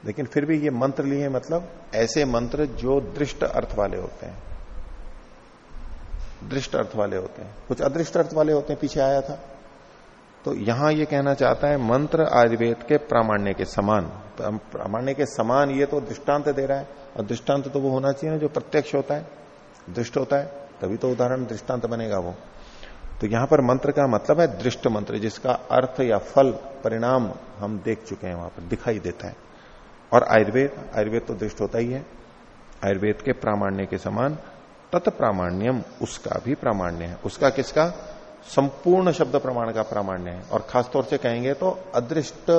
लेकिन फिर भी ये मंत्र लिए मतलब ऐसे मंत्र जो दृष्ट अर्थ वाले होते हैं। दृष्ट अर्थ वाले होते हैं। कुछ अदृष्ट अर्थ वाले होते हैं, पीछे आया था। तो यहाँ ये कहना चाहता है, मंत्र आयुर्वेद के प्रामाण्य के समान। प्रामाण्य के समान ये तो दृष्टांत दे रहा है, और दृष्टांत तो वो होना चाहिए ना जो प्रत्यक्ष होता है, दृष्ट होता है, तभी तो उदाहरण दृष्टांत बनेगा वो। तो यहाँ पर मंत्र का मतलब है दृष्ट मंत्र, जिसका अर्थ या फल, परिणाम हम देख चुके हैं वहाँ पर, दिखाई देता है। और आयुर्वेद आयुर्वेद तो दृष्ट होता ही है। आयुर्वेद के प्रामाण्य के समान तत्प्रामाण्यम उसका भी प्रामाण्य है। उसका किसका? संपूर्ण शब्द प्रमाण का प्रामाण्य है। और खासतौर से कहेंगे तो अदृष्ट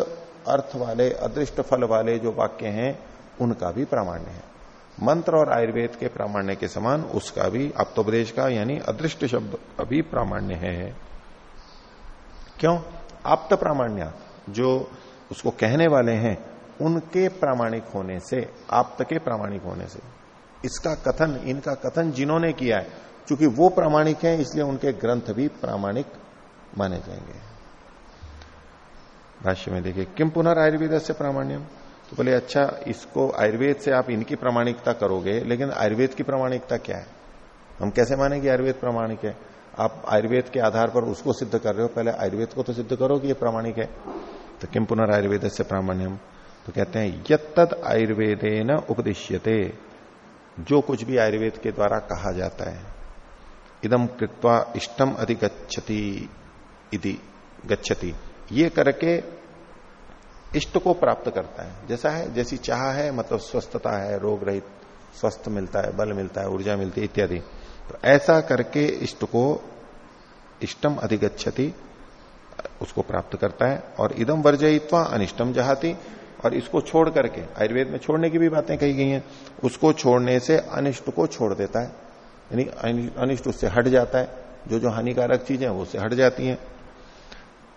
अर्थ वाले, अदृष्ट फल वाले जो वाक्य हैं, उनका भी प्रामाण्य है। मंत्र और आयुर्वेद के प्रामाण्य के समान उसका भी आप्तोपदेश का यानी अदृष्ट शब्द का भी प्रामाण्य है। क्यों? आप्त प्रामाण्य, जो उसको कहने वाले हैं, उनके प्रामाणिक होने से, आप्त के प्रामाणिक होने से। इसका कथन, इनका कथन जिन्होंने किया है क्योंकि वो प्रामाणिक हैं, इसलिए उनके ग्रंथ भी प्रामाणिक माने जाएँगे। भाष्य में देखिए किम पुनर्आयुर्वेद से प्रामाण्यम तो बोले अच्छा इसको आयुर्वेद से आप इनकी प्रामाणिकता करोगे, लेकिन आयुर्वेद की प्रामाणिकता क्या है? हम कैसे माने कि आयुर्वेद प्रामाणिक है? आप आयुर्वेद के आधार पर उसको सिद्ध कर रहे हो, पहले आयुर्वेद को तो सिद्ध करो कि ये प्रामाणिक है। तो किम पुनर्आयुर्वेद से प्रामाण्यम तो कहते हैं यद आयुर्वेदे न उपदिश्यते। जो कुछ भी आयुर्वेद के द्वारा कहा जाता है इदम कृत्वा इष्टम अधिगछति इति, गच्छति। ये करके इष्ट को प्राप्त करता है। जैसा है, जैसी चाह है मतलब स्वस्थता है, रोग रहित, स्वस्थ मिलता है, बल मिलता है, ऊर्जा मिलती है, इत्यादि। तो ऐसा करके इष्ट को, इष्टम अधिगछति उसको प्राप्त करता है। और इदम वर्जयित्वा अनिष्टम जहाती, और इसको छोड़ करके, आयुर्वेद में छोड़ने की भी बातें कही गई हैं, उसको छोड़ने से अनिष्ट को छोड़ देता है। यानी अनिष्ट उससे हट जाता है। जो जो हानिकारक चीज़ें वो उससे हट जाती हैं।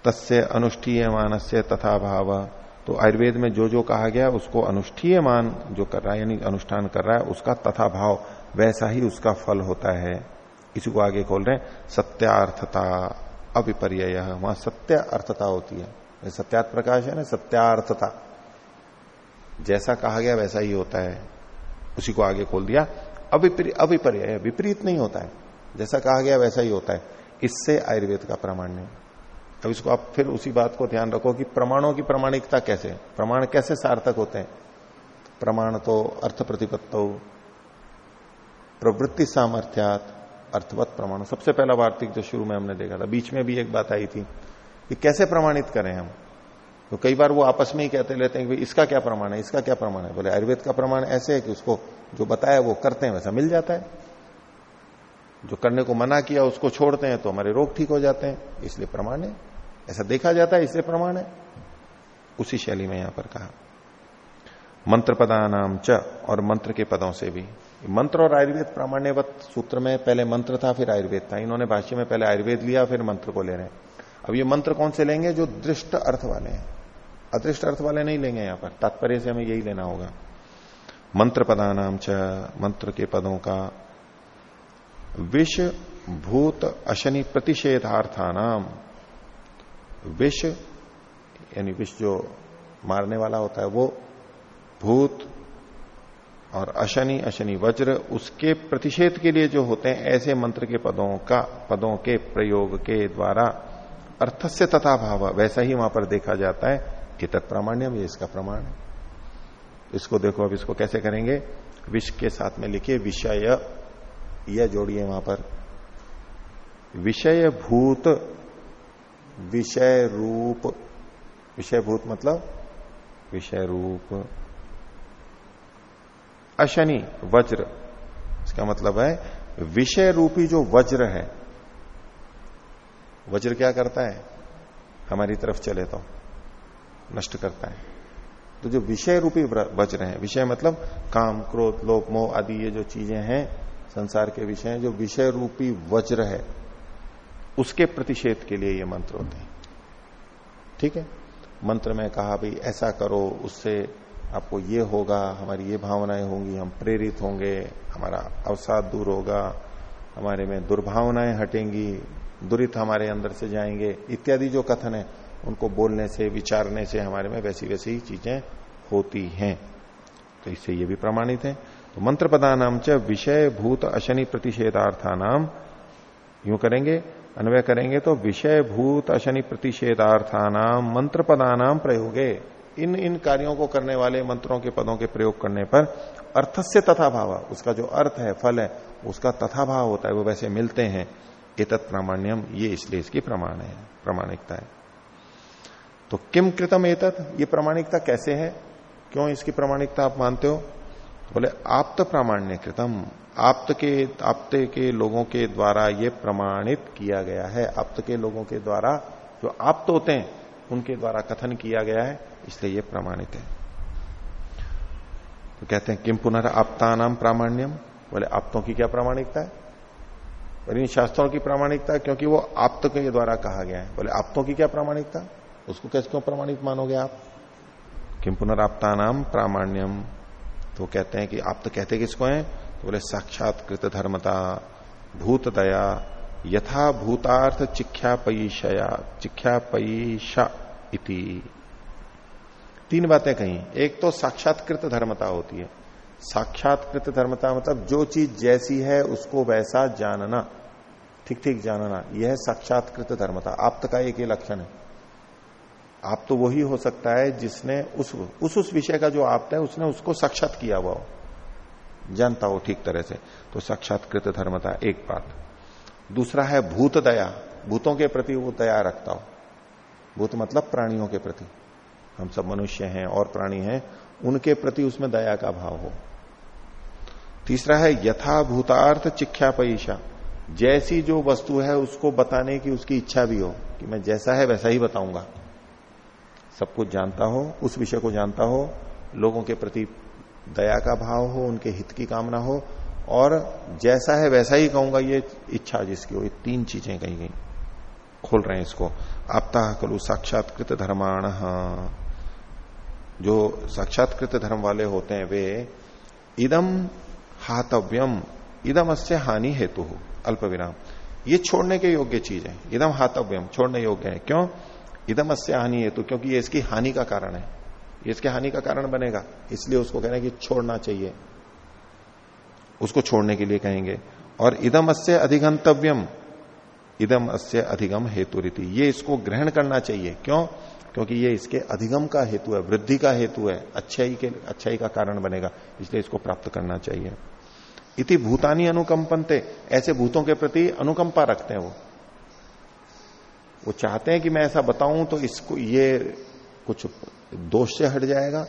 तस्य अनुष्ठीय मानस्य तथा भाव तो आयुर्वेद में जो जो कहा गया, उसको अनुष्ठीय मान जो कर रहा है, यानी अनुष्ठान कर रहा है, उसका तथा भाव वैसा ही उसका फल होता है। इसी को आगे खोल रहे हैं, सत्यार्थता अभिपर्य वहाँ सत्य अर्थता होती है। सत्यार्थ प्रकाश है ना, सत्यार्थता। जैसा कहा गया, वैसा ही होता है। उसी को आगे खोल दिया। अभिपर्य विपरीत नहीं होता है। जैसा कहा गया, वैसा ही होता है। इससे आयुर्वेद का प्रामाण्य अब इसको आप फिर उसी बात को ध्यान रखो कि प्रमाणों की प्रमाणिकता कैसे प्रमाण कैसे सार्थक होते हैं? प्रमाण तो अर्थ प्रतिपत्त प्रवृत्ति सामर्थ्यात अर्थवत प्रमाण। सबसे पहला वार्तिक जो शुरू में हमने देखा था, बीच में भी एक बात आई थी कि कैसे प्रमाणित करें हम? तो कई बार वो आपस में ही कहते लेते हैं कि इसका क्या प्रमाण है, इसका क्या प्रमाण है? बोले, आयुर्वेद का प्रमाण ऐसे है कि उसको जो बताया वो करते हैं, वैसा मिल जाता है। जो करने को मना किया, उसको छोड़ते हैं तो हमारे रोग ठीक हो जाते हैं। इसलिए प्रमाण है। ऐसा देखा जाता है, इसलिए प्रमाण है। उसी शैली में यहाँ पर कहा। मंत्र पदानाम च, और मंत्र के पदों से भी। मंत्र और आयुर्वेद प्रामाण्यवत सूत्र में पहले मंत्र था, फिर आयुर्वेद था। इन्होंने भाष्य में पहले आयुर्वेद लिया, फिर मंत्र को ले रहे हैं। अब ये मंत्र कौन से लेंगे? जो दृष्ट अर्थ वाले हैं। अदृष्ट अर्थ वाले नहीं लेंगे यहाँ पर। तात्पर्य से हमें यही लेना होगा। मंत्र पदानाम च मंत्र के पदों का विष भूत अशनि प्रतिषेधार्थानाम विष, यानी विष जो मारने वाला होता है, वो भूत और अशनि अशनि वज्र, उसके प्रतिषेध के लिए जो होते हैं, ऐसे मंत्र के पदों का, पदों के प्रयोग के द्वारा अर्थस्य तथा भाव, वैसा ही वहाँ पर देखा जाता है। कि तत्प्रामाण्यम, ये इसका प्रमाण है। इसको देखो, अब इसको कैसे करेंगे? विष के साथ में लिखिए, विषय यह जोड़िए वहाँ पर। विषय भूत, विषय रूप। विषय भूत मतलब? विषय रूप। अशनि, वज्र। इसका मतलब है, विषय रूपी जो वज्र है, वज्र क्या करता है? हमारी तरफ़ चले तो। नष्ट करता है। तो जो विषय रूपी बच रहे हैं, विषय मतलब काम, क्रोध, लोभ, मोह आदि ये जो चीज़ें हैं, संसार के विषय जो विषय रूपी वज्र है, उसके प्रतिषेध के लिए ये मंत्र होते हैं। ठीक है? मंत्र में कहा भाई, ऐसा करो, उससे आपको ये होगा, हमारी ये भावनाएँ होंगी, हम प्रेरित होंगे, हमारा अवसाद दूर होगा, हमारे में दुर्भावनाएँ हटेंगी, दुरित हमारे अंदर से जाएँगे, इत्यादि जो कथन है उनको बोलने से, विचारने से हमारे में वैसी वैसी चीज़ें होती हैं। तो इससे ये भी प्रमाणित है। तो मंत्र पदानाम च विषय भूत अशनि प्रतिषेधार्थानाम। यूँ करेंगे, अन्वय करेंगे तो विषय भूत अशनि प्रतिषेधार्थानाम मंत्र पदानाम प्रयोगे। इन इन कार्यों को करने वाले मंत्रों के पदों के प्रयोग करने पर अर्थस्य तथा भाव उसका जो अर्थ है, फल है, उसका तथा भाव होता है, वो वैसे मिलते हैं। एतत् प्रामाण्यम, ये इसलिए इसकी प्रमाण है, प्रामाणिकता है। तो किम कृतम एतत्? ये प्रामाणिकता कैसे है? क्यों इसकी प्रामाणिकता आप मानते हो? बोले आप्त प्रामाण्य कृतम। आप्त के आप्ते के लोगों के द्वारा ये प्रमाणित किया गया है। आप्त के लोगों के द्वारा, जो आप्त होते हैं, उनके द्वारा कथन किया गया है, इसलिए ये प्रमाणित है। तो कहते हैं, किम पुनः आपता नाम प्रामाण्यम? बोले, आप्तों की क्या प्रामाणिकता है? और इन शास्त्रों की प्रामाणिकता, क्योंकि वो आप्त के द्वारा कहा गया है। बोले, आप्तों की क्या प्रामाणिकता? उसको कैसे क्यों प्रमाणित मानोगे आप? किम पुनराप्ता नाम प्रामाण्यम तो कहते हैं कि आप तो कहते किसको हैं? तो बोले साक्षात्कृत धर्मता भूत दया यथा भूतार्थ चिख्या पैशया चिख्या पैशा इति। तीन बातें कही। एक तो साक्षात्कृत धर्मता होती है। साक्षात्कृत धर्मता मतलब जो चीज़ जैसी है, उसको वैसा जानना। ठीक ठीक जानना। यह साक्षात्कृत धर्मता आप का एक ही लक्षण है। आप तो वही हो सकता है जिसने उस उस उस विषय का जो आप है, उसने उसको साक्षात किया हुआ हो। जानता हो ठीक तरह से। तो साक्षात्कृत धर्मता एक बात। दूसरा है भूत दया। भूतों के प्रति वो दया रखता हो। भूत मतलब प्राणियों के प्रति। हम सब मनुष्य हैं और प्राणी हैं, उनके प्रति उसमें दया का भाव हो। तीसरा है यथा भूतार्थ चिख्या पैसा जैसी जो वस्तु है, उसको बताने की उसकी इच्छा भी हो। कि मैं जैसा है, वैसा ही बताऊँगा। सब कुछ जानता हो, उस विषय को जानता हो, लोगों के प्रति दया का भाव हो, उनके हित की कामना हो, और जैसा है वैसा ही कहूँगा ये इच्छा जिसकी हो, ये तीन चीज़ें कहीं गई। खोल रहे हैं इसको। आपता कलु साक्षात्कृत धर्माण। जो साक्षात्कृत धर्म वाले होते हैं, वे इदम हातव्यम इदम अस्य हानि हेतु अल्प विराम ये छोड़ने के योग्य चीज़ है। इदम हातव्यम, छोड़ने योग्य है। क्यों? इदम अस्य हानि हेतु, क्योंकि ये इसकी हानि का कारण है। ये इसके हानि का कारण बनेगा, इसलिए उसको कहना कि छोड़ना चाहिए। उसको छोड़ने के लिए कहेंगे। और इदम अस्य अधिगंतव्यम, इदम अस्य अधिगम हेतु रीति। ये इसको ग्रहण करना चाहिए। क्यों? क्योंकि ये इसके अधिगम का हेतु है, वृद्धि का हेतु है, अच्छाई के, अच्छाई का कारण बनेगा, इसलिए इसको प्राप्त करना चाहिए। इति भूतानी अनुकंपनते, ऐसे भूतों के प्रति अनुकंपा रखते हैं वो। वो चाहते हैं कि मैं ऐसा बताऊँ तो इसको, ये कुछ दोष से हट जाएगा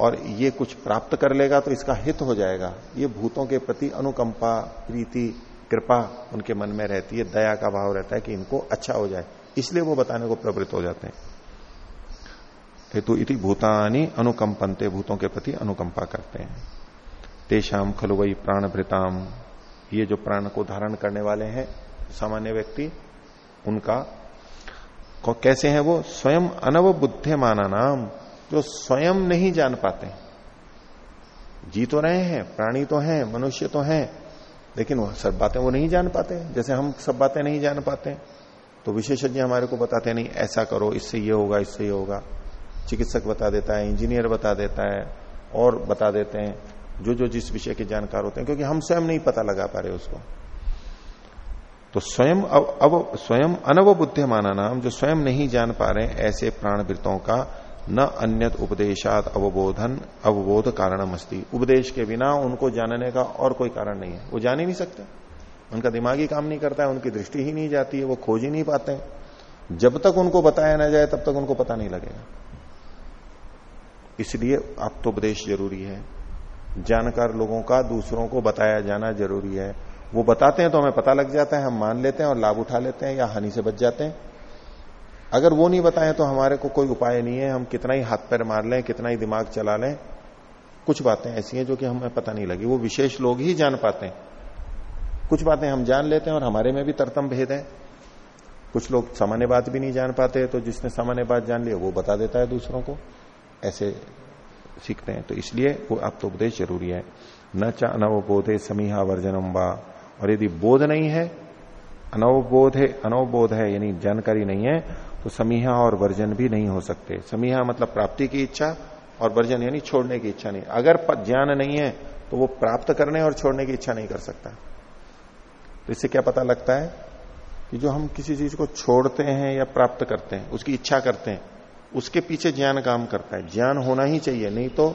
और ये कुछ प्राप्त कर लेगा तो इसका हित हो जाएगा। ये भूतों के प्रति अनुकंपा, प्रीति, कृपा उनके मन में रहती है, दया का भाव रहता है कि इनको अच्छा हो जाए। इसलिए वो बताने को प्रवृत्त हो जाते हैं। हेतु इति भूतानी अनुकंपनते, भूतों के प्रति अनुकंपा करते हैं। तेषाम खलु वही प्राण भृताम ये जो प्राण को धारण करने वाले हैं, सामान्य व्यक्ति, उनका कैसे हैं वो? स्वयं अनव बुद्धिमाना नाम, जो स्वयं नहीं जान पाते जी तो रहे हैं, प्राणी तो हैं, मनुष्य तो हैं, लेकिन वो सब बातें वो नहीं जान पाते जैसे हम सब बातें नहीं जान पाते तो विशेषज्ञ हमारे को बताते नहीं, ऐसा करो, इससे ये होगा, इससे ये होगा। चिकित्सक बता देता है, इंजीनियर बता देता है, और बता देते हैं जो जो जिस विषय के जानकार होते हैं, क्योंकि हम स्वयं नहीं पता लगा पा रहे उसको। तो स्वयं अब अब स्वयं अनव बुद्धिमाना नाम जो स्वयं नहीं जान पा रहे ऐसे प्राणवृतों का न अन्यत उपदेशात अवबोधन, अवबोध कारण अस्ती उपदेश के बिना उनको जानने का और कोई कारण नहीं है। वो जान ही नहीं सकते। उनका दिमाग काम नहीं करता है, उनकी दृष्टि ही नहीं जाती है, वो खोज ही नहीं पाते जब तक उनको बताया ना जाए, तब तक उनको पता नहीं लगेगा। इसलिए आप तो उपदेश ज़रूरी है। जानकार लोगों का, दूसरों को बताया जाना ज़रूरी है। वो बताते हैं तो हमें पता लग जाता है, हम मान लेते हैं और लाभ उठा लेते हैं या हानि से बच जाते हैं। अगर वो नहीं बताएँ तो हमारे को कोई उपाय नहीं है, हम कितना ही हाथ पैर मार लें, कितना ही दिमाग चला लें। कुछ बातें ऐसी हैं जो कि हमें पता नहीं लगी। वो विशेष लोग ही जान पाते हैं। कुछ बातें हम जान लेते हैं और हमारे में भी तरतम भेद है। कुछ लोग सामान्य बात भी नहीं जान पाते तो जिसने सामान्य बात जान लिया वो बता देता है दूसरों को। ऐसे सीखते हैं। तो इसलिए वो आप तो उपदेश ज़रूरी है। न च अनवबोधे समीहा वर्जनम वा। और यदि बोध नहीं है, अनवबोध है अनवबोध है, यानी जानकारी नहीं है तो समीहा और वर्जन भी नहीं हो सकते। समीहा मतलब प्राप्ति की इच्छा और वर्जन यानी छोड़ने की इच्छा नहीं। अगर ज्ञान नहीं है तो वो प्राप्त करने और छोड़ने की इच्छा नहीं कर सकता। तो इससे क्या पता लगता है कि जो हम किसी चीज़ को छोड़ते हैं या प्राप्त करते हैं, उसकी इच्छा करते हैं, उसके पीछे ज्ञान काम करता है। ज्ञान होना ही चाहिए, नहीं तो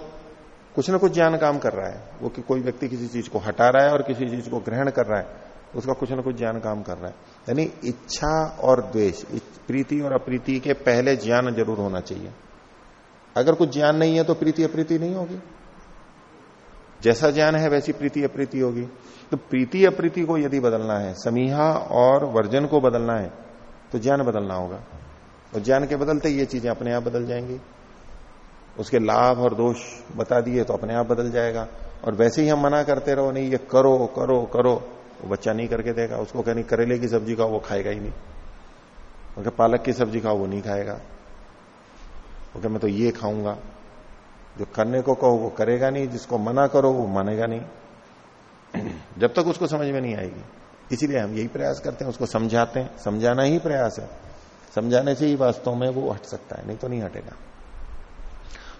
कुछ ना कुछ ज्ञान काम कर रहा है। वो कि कोई व्यक्ति किसी चीज़ को हटा रहा है और किसी चीज़ को ग्रहण कर रहा है, उसका कुछ ना कुछ ज्ञान काम कर रहा है। यानी इच्छा और द्वेष प्रीति और अप्रीति के पहले ज्ञान ज़रूर होना चाहिए। अगर कुछ ज्ञान नहीं है तो प्रीति अप्रीति नहीं होगी। जैसा ज्ञान है वैसी प्रीति अप्रीति होगी। तो प्रीति अप्रीति को यदि बदलना है, समीहा और वर्जन को बदलना है तो ज्ञान बदलना होगा। और ज्ञान के बदलते ये चीज़ें अपने आप बदल जाएँगी। उसके लाभ और दोष बता दिए तो अपने आप बदल जाएगा। और वैसे ही हम मना करते रहो, नहीं, ये करो करो करो। वो बच्चा नहीं करके देगा। उसको कहनी, करेले की सब्ज़ी खाओ, वो खाएगा ही नहीं। क्योंकि पालक की सब्ज़ी खाओ, वो नहीं खाएगा। वो मैं तो ये खाऊँगा। जो करने को कहो, वो करेगा नहीं। जिसको मना करो, वो मानेगा नहीं। जब तक उसको समझ में नहीं आएगी। इसीलिए हम यही प्रयास करते हैं, उसको समझाते हैं। समझाना ही प्रयास है। समझाने से ही वास्तव में वो हट सकता है, नहीं तो नहीं हटेगा।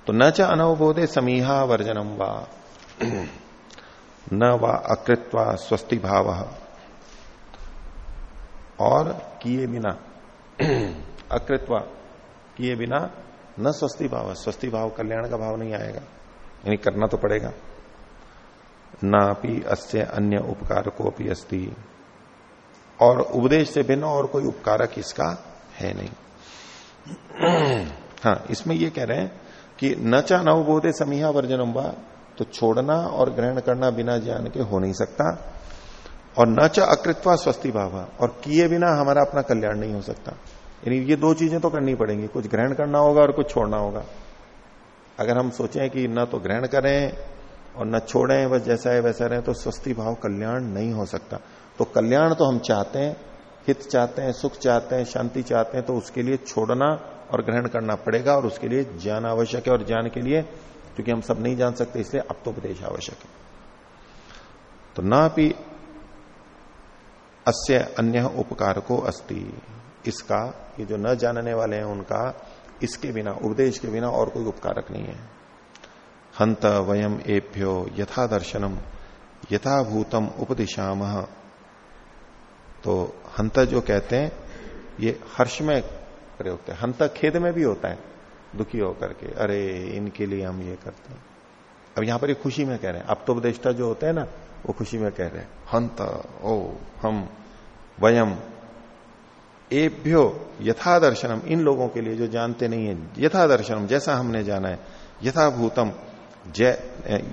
तो न च अनवबोधे समीहा वर्जनम वा। न वा अकृत्वा स्वस्ति भाव। और किए बिना, अकृत्वा किए बिना न स्वस्ति भाव। स्वस्ति भाव कल्याण का भाव नहीं आएगा। यानी करना तो पड़ेगा। नापी अस्य अन्य उपकार को भी अस्ति। और उपदेश से बिना और कोई उपकारक इसका है नहीं। हाँ इसमें ये कह रहे हैं कि न चा नवबोधे समीहा वर्जनम वा तो छोड़ना और ग्रहण करना बिना ज्ञान के हो नहीं सकता। और न च अकृत्वा स्वस्ति भाव, और किए बिना हमारा अपना कल्याण नहीं हो सकता। यानी ये दो चीज़ें तो करनी पड़ेंगी, कुछ ग्रहण करना होगा और कुछ छोड़ना होगा। अगर हम सोचें कि न तो ग्रहण करें और न छोड़ें, बस जैसा है वैसा रहे तो स्वस्ति भाव कल्याण नहीं हो सकता। तो कल्याण तो हम चाहते हैं, हित चाहते हैं, सुख चाहते हैं, शांति चाहते हैं तो उसके लिए छोड़ना और ग्रहण करना पड़ेगा और उसके लिए ज्ञान आवश्यक है और ज्ञान के लिए, क्योंकि हम सब नहीं जान सकते, इसलिए अब तो उपदेश आवश्यक है। तो ना भी अस्य अन्य उपकार को अस्ति। इसका, ये जो न जानने वाले हैं उनका, इसके बिना, उपदेश के बिना और कोई उपकारक नहीं है। हंत वयम एभ्यो यथा दर्शनम, यथाभूतम उपदिशाम। तो हंत जो कहते हैं, ये हर्ष में प्रयोग है। हंत खेद में भी होता है, दुखी होकर के, अरे, इनके लिए हम ये करते हैं। अब यहाँ पर ये खुशी में कह रहे हैं। अब तो उपदेष्टा जो होते हैं ना, वो खुशी में कह रहे हैं। हंत, ओ, हम, वयम, एभ्यो यथा दर्शनम इन लोगों के लिए जो जानते नहीं है। यथा दर्शनम जैसा हमने जाना है यथा भूतम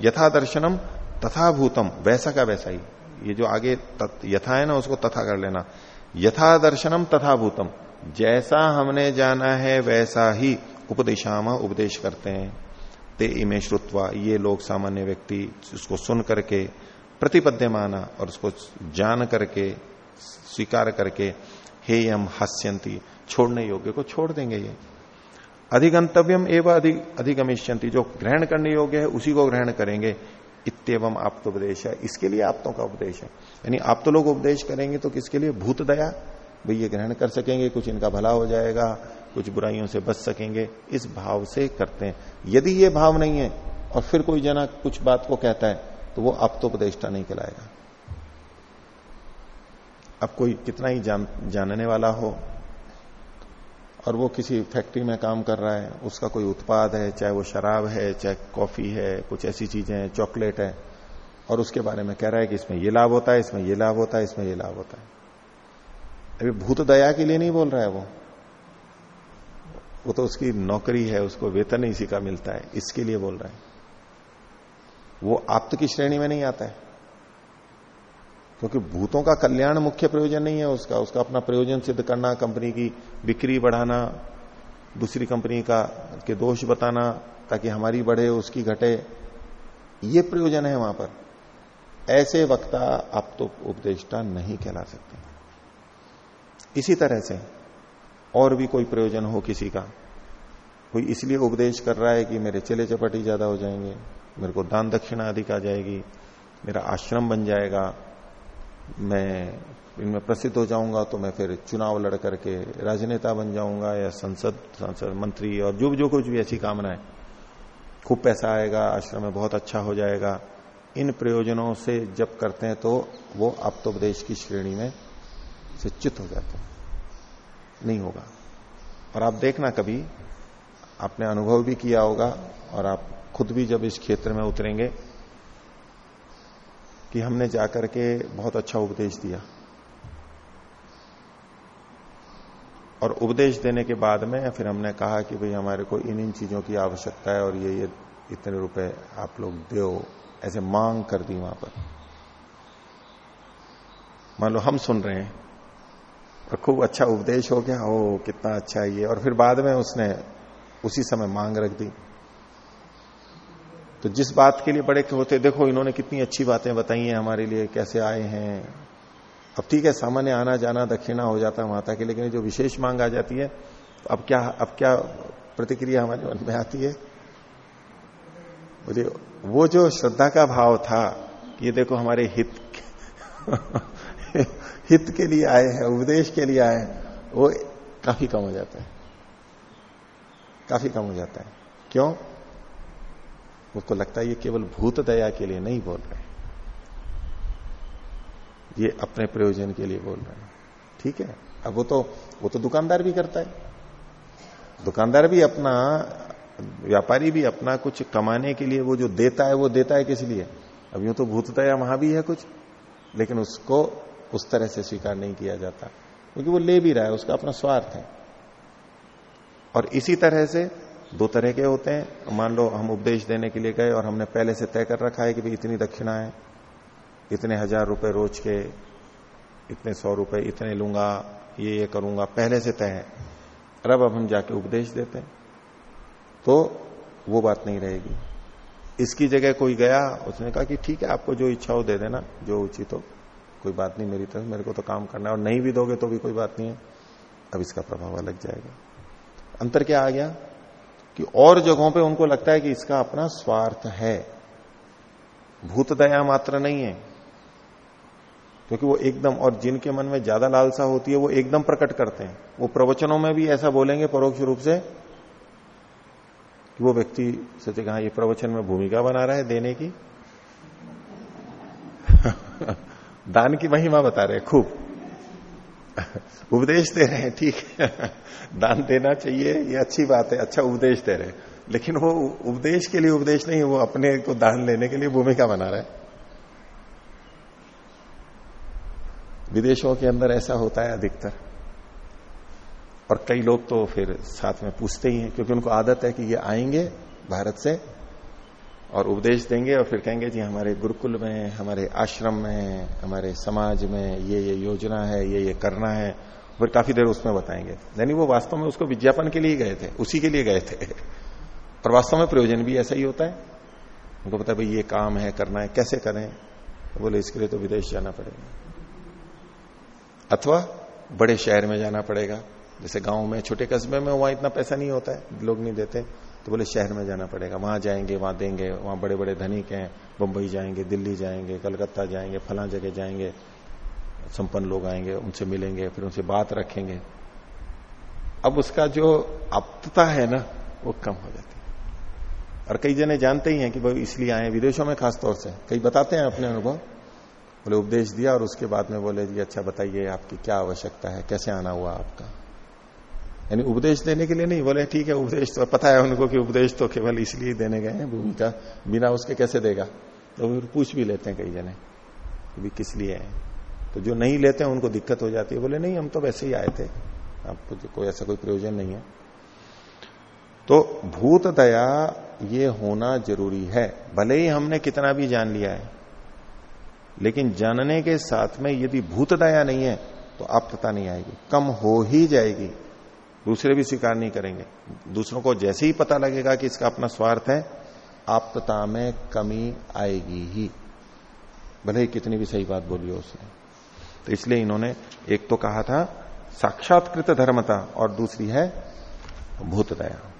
यथा दर्शनम तथा भूतम वैसा का वैसा ही। ये जो आगे यथा है ना, उसको तथा कर लेना। यथा दर्शनम तथा भूतम जैसा हमने जाना है वैसा ही उपदेशाम उपदेश करते हैं। ते इमे श्रुत्वा, ये लोग सामान्य व्यक्ति, उसको सुन करके प्रतिपद्य माना और उसको जान करके, स्वीकार करके, हे यम हस्यंती छोड़ने योग्य को छोड़ देंगे ये। अधिगंतव्यम एवं अधिक अधिगमिष्यंती जो ग्रहण करने योग्य है, उसी को ग्रहण करेंगे। इतम आप तो उपदेश है। इसके लिए आप तो का उपदेश है। यानी आप तो लोग उपदेश करेंगे तो किसके लिए? भूत दया भाई ये ग्रहण कर सकेंगे कुछ इनका भला हो जाएगा कुछ बुराइयों से बच सकेंगे। इस भाव से करते हैं। यदि ये भाव नहीं है और फिर कोई जना कुछ बात को कहता है तो वो अब तो उपदेष्टा नहीं कहलाएगा। अब कोई कितना ही जान, जानने वाला हो और वो किसी फैक्ट्री में काम कर रहा है उसका कोई उत्पाद है चाहे वो शराब है चाहे कॉफ़ी है कुछ ऐसी चीज़ें हैं चॉकलेट है और उसके बारे में कह रहा है कि इसमें ये लाभ होता है इसमें ये लाभ होता है इसमें ये लाभ होता है। अभी भूत दया के लिए नहीं बोल रहा है वो। वो तो उसकी नौकरी है, उसको वेतन इसी का मिलता है, इसके लिए बोल रहा है। वो आप्त की श्रेणी में नहीं आता है। क्योंकि भूतों का कल्याण मुख्य प्रयोजन नहीं है उसका। उसका अपना प्रयोजन सिद्ध करना, कंपनी की बिक्री बढ़ाना, दूसरी कंपनी का, के दोष बताना, ताकि हमारी बढ़े, उसकी घटे, ये प्रयोजन है वहाँ पर। ऐसे वक्ता आप तो उपदेष्टा नहीं कहला सकते। इसी तरह से, और भी कोई प्रयोजन हो किसी का, कोई इसलिए उपदेश कर रहा है कि मेरे चले चपटी ज़्यादा हो जाएँगे, मेरे को दान दक्षिणा अधिक आ जाएगी, मेरा आश्रम बन जाएगा, मैं इनमें प्रसिद्ध हो जाऊँगा तो मैं फिर चुनाव लड़ करके राजनेता बन जाऊँगा, या संसद संसद मंत्री, और जो जो कुछ भी ऐसी कामना है खूब पैसा आएगा, आश्रम में बहुत अच्छा हो जाएगा। इन प्रयोजनों से जब करते हैं तो वो आप्तोपदेश की श्रेणी में से चित हो जाते हैं। नहीं होगा। और आप देखना कभी, आपने अनुभव भी किया होगा और आप खुद भी जब इस क्षेत्र में उतरेंगे कि हमने जाकर के बहुत अच्छा उपदेश दिया। और उपदेश देने के बाद में फिर हमने कहा कि भाई हमारे को इन इन चीज़ों की आवश्यकता है और ये ये इतने रुपए आप लोग दो, ऐसे मांग कर दी वहाँ पर। मान लो हम सुन रहे हैं और खूब अच्छा उपदेश हो गया, ओ, कितना अच्छा ये। और फिर बाद में उसने उसी समय मांग रख दी। तो जिस बात के लिए बड़े होते, देखो, इन्होंने कितनी अच्छी बातें बताई हैं हमारे लिए, कैसे आए हैं। अब ठीक है, सामान्य आना जाना, दक्षिणा हो जाता है माता के, लेकिन जो विशेष मांग आ जाती है तो अब क्या अब क्या प्रतिक्रिया हमारे मन में आती है? बोलिए वो जो श्रद्धा का भाव था, ये देखो हमारे हित हित के लिए आए हैं, उपदेश के लिए आए हैं, वो काफ़ी कम हो जाता है। काफ़ी कम हो जाता है। क्यों? उसको लगता है ये केवल भूत दया के लिए नहीं बोल रहे ये अपने प्रयोजन के लिए बोल रहे हैं। ठीक है? अब वो तो वो तो दुकानदार भी करता है। दुकानदार भी अपना, व्यापारी भी अपना कुछ कमाने के लिए वो जो देता है, वो देता है किस लिए? अब यूँ तो भूत दया वहाँ भी है कुछ, लेकिन उसको उस तरह से स्वीकार नहीं किया जाता। क्योंकि वो ले भी रहा है, उसका अपना स्वार्थ है। और इसी तरह से दो तरह के होते हैं। मान लो हम उपदेश देने के लिए गए और हमने पहले से तय कर रखा है कि भाई इतनी दक्षिणा है, इतने हज़ार रुपए रोज के, इतने सौ रुपए, इतने लूँगा, ये ये करूँगा, पहले से तय है। अब अब हम जाके उपदेश देते हैं। तो वो बात नहीं रहेगी। इसकी जगह कोई गया, उसने कहा कि ठीक है, आपको जो इच्छा हो दे देना, जो उचित हो। कोई बात नहीं, मेरी तरफ़, मेरे को तो काम करना है, और नहीं भी दोगे तो भी कोई बात नहीं है। अब इसका प्रभाव अलग जाएगा। अंतर क्या आ गया? कि और जगहों पे उनको लगता है कि इसका अपना स्वार्थ है। भूत दया मात्र नहीं है। क्योंकि वो एकदम, और जिनके मन में ज़्यादा लालसा होती है, वो एकदम प्रकट करते हैं। वो प्रवचनों में भी ऐसा बोलेंगे परोक्ष रूप से कि वो व्यक्ति सोचे कहा ये प्रवचन में भूमिका बना रहा है देने की। दान की महिमा बता रहे खूब। उपदेश दे रहे हैं, ठीक है। दान देना चाहिए, ये अच्छी बात है अच्छा उपदेश दे रहे हैं। लेकिन वो उपदेश के लिए उपदेश नहीं, वो अपने को दान लेने के लिए भूमिका बना रहा है। विदेशों के अंदर ऐसा होता है अधिकतर। और कई लोग तो फिर साथ में पूछते ही हैं, क्योंकि उनको आदत है कि ये आएँगे भारत से और उपदेश देंगे और फिर कहेंगे, जी, हमारे गुरुकुल में, हमारे आश्रम में, हमारे समाज में ये ये योजना है, ये ये करना है। फिर काफ़ी देर उसमें बताएँगे। यानी वो वास्तव में उसको विज्ञापन के लिए गए थे, उसी के लिए गए थे। और वास्तव में प्रयोजन भी ऐसा ही होता है। उनको पता भाई, ये काम है, करना है, कैसे करें? तो बोले, इसके लिए तो विदेश जाना पड़ेगा। अथवा बड़े शहर में जाना पड़ेगा। जैसे गाँव में, छोटे कस्बे में वहाँ इतना पैसा नहीं होता है, लोग नहीं देते। तो बोले, शहर में जाना पड़ेगा। वहाँ जाएँगे, वहाँ देंगे, वहाँ बड़े बड़े धनिक हैं बंबई जाएँगे, दिल्ली जाएँगे, कलकत्ता जाएँगे, फला जगह जाएँगे, संपन्न लोग आएँगे, उनसे मिलेंगे, फिर उनसे बात रखेंगे। अब उसका जो अपता है ना, वो कम हो जाती है। और कई जने जानते ही हैं कि भाई इसलिए आए विदेशों में खासतौर से। कई बताते हैं अपने अनुभव। बोले, उपदेश दिया और उसके बाद में बोले, जी अच्छा बताइए आपकी क्या आवश्यकता है? कैसे आना हुआ आपका? यानी उपदेश देने के लिए नहीं, बोले, ठीक है, उपदेश तो पता है उनको कि उपदेश तो केवल इसलिए देने गए हैं, भूमिका, बिना उसके कैसे देगा? तो फिर पूछ भी लेते हैं कई जने भी किस लिए है? तो जो नहीं लेते हैं, उनको दिक्कत हो जाती है। बोले, नहीं, हम तो वैसे ही आए थे आपको कोई ऐसा कोई प्रयोजन नहीं है। तो भूत दया, ये होना ज़रूरी है। भले ही हमने कितना भी जान लिया है, लेकिन जानने के साथ में यदि भूत दया नहीं है तो आप पता नहीं आएगी। कम हो ही जाएगी। दूसरे भी स्वीकार नहीं करेंगे। दूसरों को जैसे ही पता लगेगा कि इसका अपना स्वार्थ है आपता में कमी आएगी ही। भले ही कितनी भी सही बात बोली हो उसने। तो इसलिए इन्होंने, एक तो कहा था, साक्षात्कृत धर्मता और दूसरी है भूत दया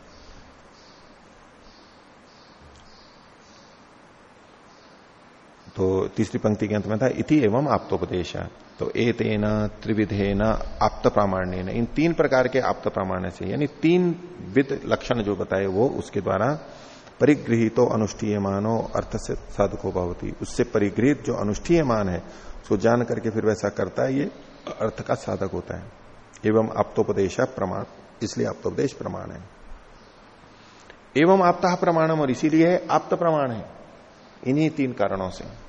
तो तीसरी पंक्ति के अंत में था, इति एवं आप्तोपदेश। तो ए तेन त्रिविधे न आप्त प्रामाण्य इन तीन प्रकार के आप्त प्रामाण्य से, यानी तीन विद लक्षण जो बताए, वो उसके द्वारा परिगृहितो अनुष्ठीय मानो अर्थ से साधको भवती। उससे परिगृहित जो अनुष्ठीय मान है, उसको जान करके फिर वैसा करता है, ये अर्थ का साधक होता है। एवं आप्तोपदेश प्रमाण, इसलिए आप्तोपदेश प्रमाण है। एवं आपता प्रमाणम, और इसीलिए आप्त प्रमाण है। इन्हीं तीन कारणों से।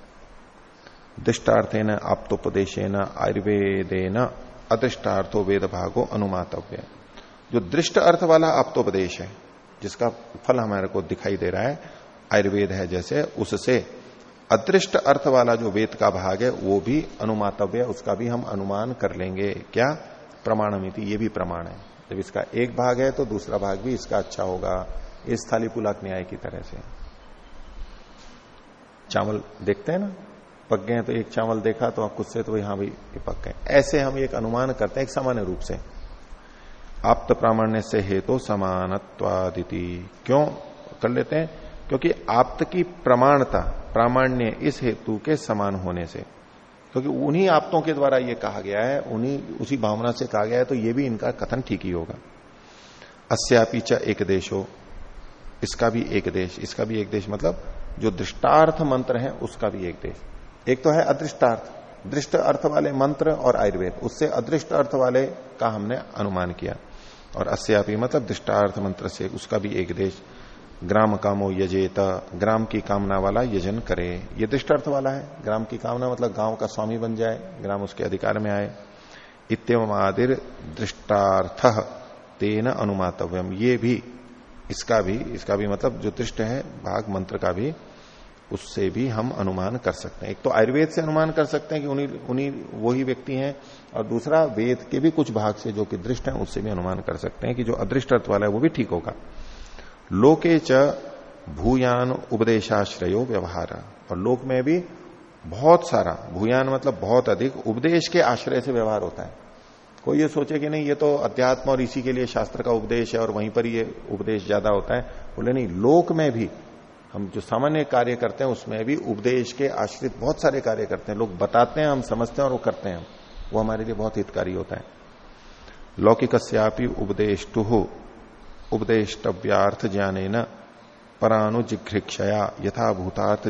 दृष्टार्थे न आप्तोपदेशे न आयुर्वेदे न अदृष्टार्थो वेद भागो अनुमातव्य। जो दृष्ट अर्थ वाला आप्तोपदेश है, जिसका फल हमारे को दिखाई दे रहा है, आयुर्वेद है जैसे, उससे अदृष्ट अर्थ वाला जो वेद का भाग है, वो भी अनुमातव्य, उसका भी हम अनुमान कर लेंगे। क्या? प्रमाणमिति ये भी प्रमाण है। जब इसका एक भाग है तो दूसरा भाग भी इसका अच्छा होगा इस थाली पुलाक न्याय की तरह से। चावल देखते हैं ना? पक गए तो एक चावल देखा तो आप खुद से तो हाँ भाई ये पक गए। ऐसे हम एक अनुमान करते हैं, एक सामान्य रूप से। आप्त प्रामाण्य से हेतु तो समानत्वादिति। क्यों? कर लेते हैं, क्योंकि आप्त की प्रमाणता, प्रामाण्य इस हेतु के समान होने से, क्योंकि उन्हीं आप्तों के द्वारा ये कहा गया है, उन्हीं, उसी भावना से कहा गया है तो ये भी इनका कथन ठीक ही होगा। अस्यापीचा एक देश हो इसका भी एक देश, इसका भी एक देश मतलब जो दृष्टार्थ मंत्र है, उसका भी एक देश। एक तो है अदृष्टार्थ, दृष्ट अर्थ वाले मंत्र और आयुर्वेद। उससे अदृष्ट अर्थ वाले का हमने अनुमान किया। और अस्यापी मतलब दृष्टार्थ मंत्र से उसका भी एक देश, ग्राम कामो यजेत, ग्राम की कामना वाला यजन करे। ये दृष्टार्थ वाला है। ग्राम की कामना मतलब गाँव का स्वामी बन जाए, ग्राम उसके अधिकार में आए। इतम आदिर दृष्टार्थ तेन अनुमातव्यम। ये भी, इसका भी इसका भी मतलब जो दृष्ट है, भाग मंत्र का भी उससे भी हम अनुमान कर सकते हैं। एक तो आयुर्वेद से अनुमान कर सकते हैं कि उन्हीं उन्हीं, वही व्यक्ति हैं, और दूसरा वेद के भी कुछ भाग से जो कि दृष्ट है, उससे भी अनुमान कर सकते हैं कि जो अदृष्ट अर्थ वाला है, वो भी ठीक होगा। लोके च भूयान उपदेशाश्रयो व्यवहार। और लोक में भी बहुत सारा, भूयान मतलब बहुत अधिक उपदेश के आश्रय से व्यवहार होता है। कोई ये सोचे कि नहीं, ये तो अध्यात्म और इसी के लिए शास्त्र का उपदेश है, और वहीं पर ये उपदेश ज़्यादा होता है। बोले नहीं, लोक में भी हम जो सामान्य कार्य करते हैं, उसमें भी उपदेश के आश्रित बहुत सारे कार्य करते हैं। लोग बताते हैं, हम समझते हैं और वो करते हैं। वो हमारे लिए बहुत हितकारी होता है। लौकिक उपदेश टुह उपदेष्टव्यार्थ ज्ञाने न परानुजिघ्रिक्षया यथाभूतार्थ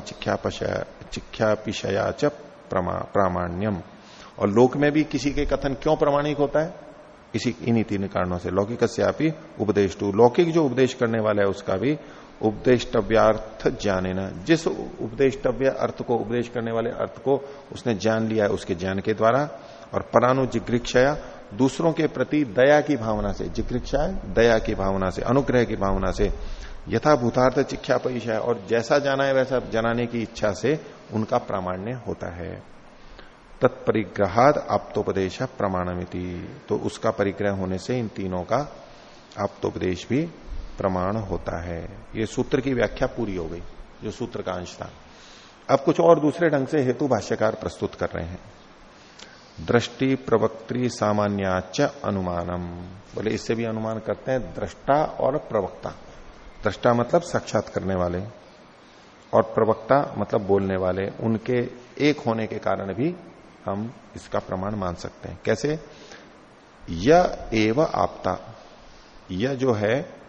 चिख्यापिशया च प्रामाण्यम। और लोक में भी किसी के कथन क्यों प्रमाणिक होता है? इसी, इन्हीं तीन कारणों से। लौकिक उपदेश टू लौकिक जो उपदेश करने वाला है, उसका भी उपदेशव्यार्थ जाने न। जिस उपदेशव्य अर्थ को उपदेश करने वाले अर्थ को उसने जान लिया है उसके ज्ञान के द्वारा, और परानु जिग्रिक्षया दूसरों के प्रति दया की भावना से जिग्रिक्षा दया की भावना से, अनुग्रह की भावना से यथा भूतार्थ चिख्या है, और जैसा जाना है वैसा जनाने की इच्छा से उनका प्रामाण्य होता है। तत्परिग्रहाद आप्तोपदेश प्रमाणमिति। तो उसका परिग्रह होने से इन तीनों का आप्तोपदेश भी प्रमाण होता है। ये सूत्र की व्याख्या पूरी हो गई, जो सूत्र का अंश था। अब कुछ और दूसरे ढंग से हेतु भाष्यकार प्रस्तुत कर रहे हैं। दृष्टि प्रवक्त्री सामान्याच अनुमानम। बोले, इससे भी अनुमान करते हैं, दृष्टा और प्रवक्ता। दृष्टा मतलब साक्षात करने वाले, और प्रवक्ता मतलब बोलने वाले। उनके एक होने के कारण भी हम इसका प्रमाण मान सकते हैं। कैसे? यह एव आपता। यह जो है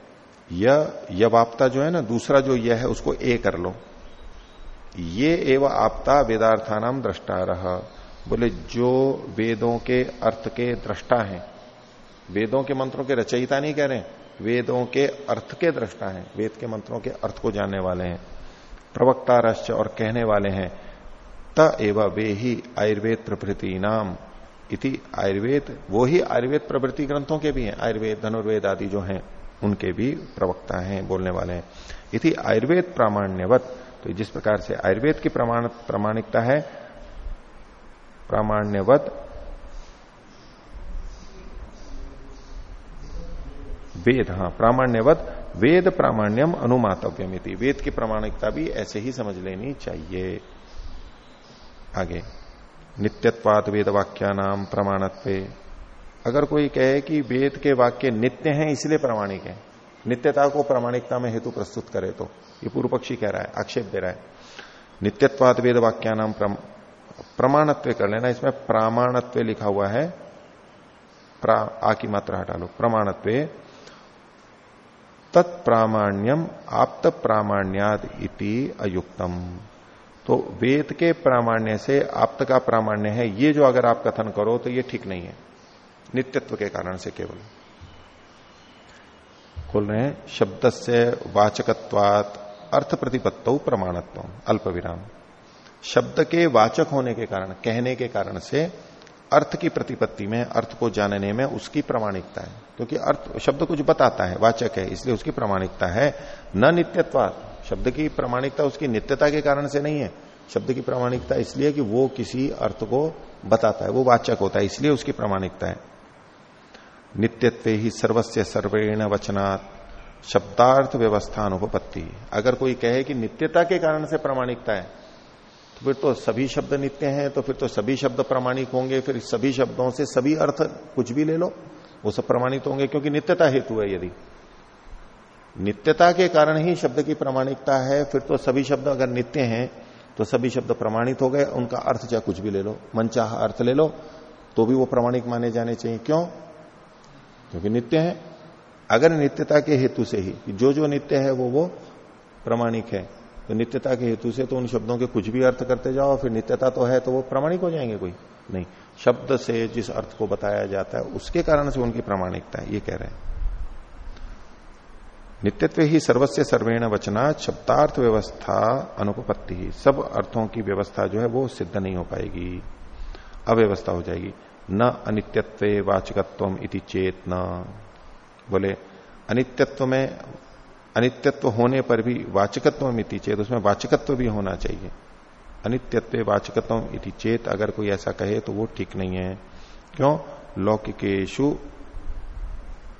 यह यवाप्ता जो है ना, दूसरा जो यह है, उसको ए कर लो। ये एवं आपता वेदार्थानाम दृष्टा रहा बोले, जो वेदों के अर्थ के दृष्टा हैं, वेदों के मंत्रों के रचयिता नहीं कह रहे वेदों के अर्थ के दृष्टा हैं, वेद के मंत्रों के अर्थ को जानने वाले हैं प्रवक्ता रश्च और कहने वाले हैं, त एवं वे ही आयुर्वेद प्रभृति नाम इति आयुर्वेद, वो ही आयुर्वेद प्रभृति ग्रंथों के भी हैं, आयुर्वेद, धनुर्वेद आदि जो हैं। उनके भी प्रवक्ता हैं, बोलने वाले हैं। इति आयुर्वेद प्रामाण्यवत। तो जिस प्रकार से आयुर्वेद की प्रमाण, प्रामाणिकता है, प्रामाण्यवत वेद हाँ प्रामाण्यवत वेद प्रामाण्यम अनुमातव्यम वेद की प्रामाणिकता भी ऐसे ही समझ लेनी चाहिए। आगे। नित्यत्वाद वेद वाक्या नाम प्रमाणत्व। अगर कोई कहे कि वेद के वाक्य नित्य हैं, इसलिए प्रमाणिक है। नित्यता को प्रामाणिकता में हेतु प्रस्तुत करे तो। ये पूर्व पक्षी कह रहा है, आक्षेप दे रहा है। नित्यत्वाद वेद वाक्या नाम प्रमाणत्व कर लेना। इसमें प्रामाणत्व लिखा हुआ है। प्रा, आ की मात्रा हटा लो। प्रमाणत्व। तत्प्रामाण्यम आप्त प्रामाण्याद इति अयुक्तम। तो वेद के प्रामाण्य से आप्त का प्रामाण्य है। ये जो अगर आप कथन करो तो ये ठीक नहीं है। नित्यत्व के कारण से केवल। खोल रहे हैं शब्द से वाचकत्वात अर्थ प्रतिपत्त प्रमाणत्व अल्प विराम शब्द के वाचक होने के कारण, कहने के कारण से अर्थ की प्रतिपत्ति में, अर्थ को जानने में उसकी प्रामाणिकता है। क्योंकि अर्थ, शब्द कुछ बताता है, वाचक है, इसलिए उसकी प्रामाणिकता है। न नित्यत्वात, शब्द की प्रामाणिकता उसकी नित्यता के कारण से नहीं है। शब्द की प्रामाणिकता इसलिए कि वो किसी अर्थ को बताता है, वो वाचक होता है, इसलिए उसकी प्रामाणिकता है। नित्यत्व ही सर्वस्व सर्वेण वचनात् शब्दार्थ व्यवस्था अनुपत्ति अगर कोई कहे कि नित्यता के कारण से प्रामाणिकता है तो फिर तो सभी शब्द नित्य हैं तो फिर तो सभी शब्द प्रामाणिक होंगे, फिर सभी शब्दों से सभी अर्थ कुछ भी ले लो, वो सब प्रमाणित होंगे, क्योंकि नित्यता हेतु है यदि। नित्यता के कारण ही शब्द की प्रामाणिकता है, फिर तो सभी शब्द अगर नित्य हैं तो सभी शब्द प्रमाणित हो गए, उनका अर्थ चाहे कुछ भी ले लो मन चाह अर्थ ले लो तो भी वो प्रमाणिक माने जाने चाहिए। क्यों? क्योंकि नित्य है। अगर नित्यता के हेतु से ही जो जो नित्य है वो वो प्रमाणिक है। तो नित्यता के हेतु से तो उन शब्दों के कुछ भी अर्थ करते जाओ, फिर नित्यता तो है तो वो प्रमाणिक हो जाएँगे कोई। नहीं, शब्द से जिस अर्थ को बताया जाता है, उसके कारण से उनकी प्रमाणिकता है, ये कह रहे हैं। नित्यत्व ही सर्वस्व सर्वेण वचना, शब्दार्थ व्यवस्था अनुपत्ति ही सब अर्थों की व्यवस्था जो है, वो सिद्ध नहीं हो पाएगी। अव्यवस्था हो जाएगी। न अनित्यत्व वाचकत्व इति चेत न बोले, अनित्यत्व में, अनित्यत्व होने पर भी वाचकत्व मिति चेत, उसमें वाचकत्व भी होना चाहिए। अनित्यत्व वाचकत्व इति चेत अगर कोई ऐसा कहे तो वो ठीक नहीं है। क्यों? लौकिकेशु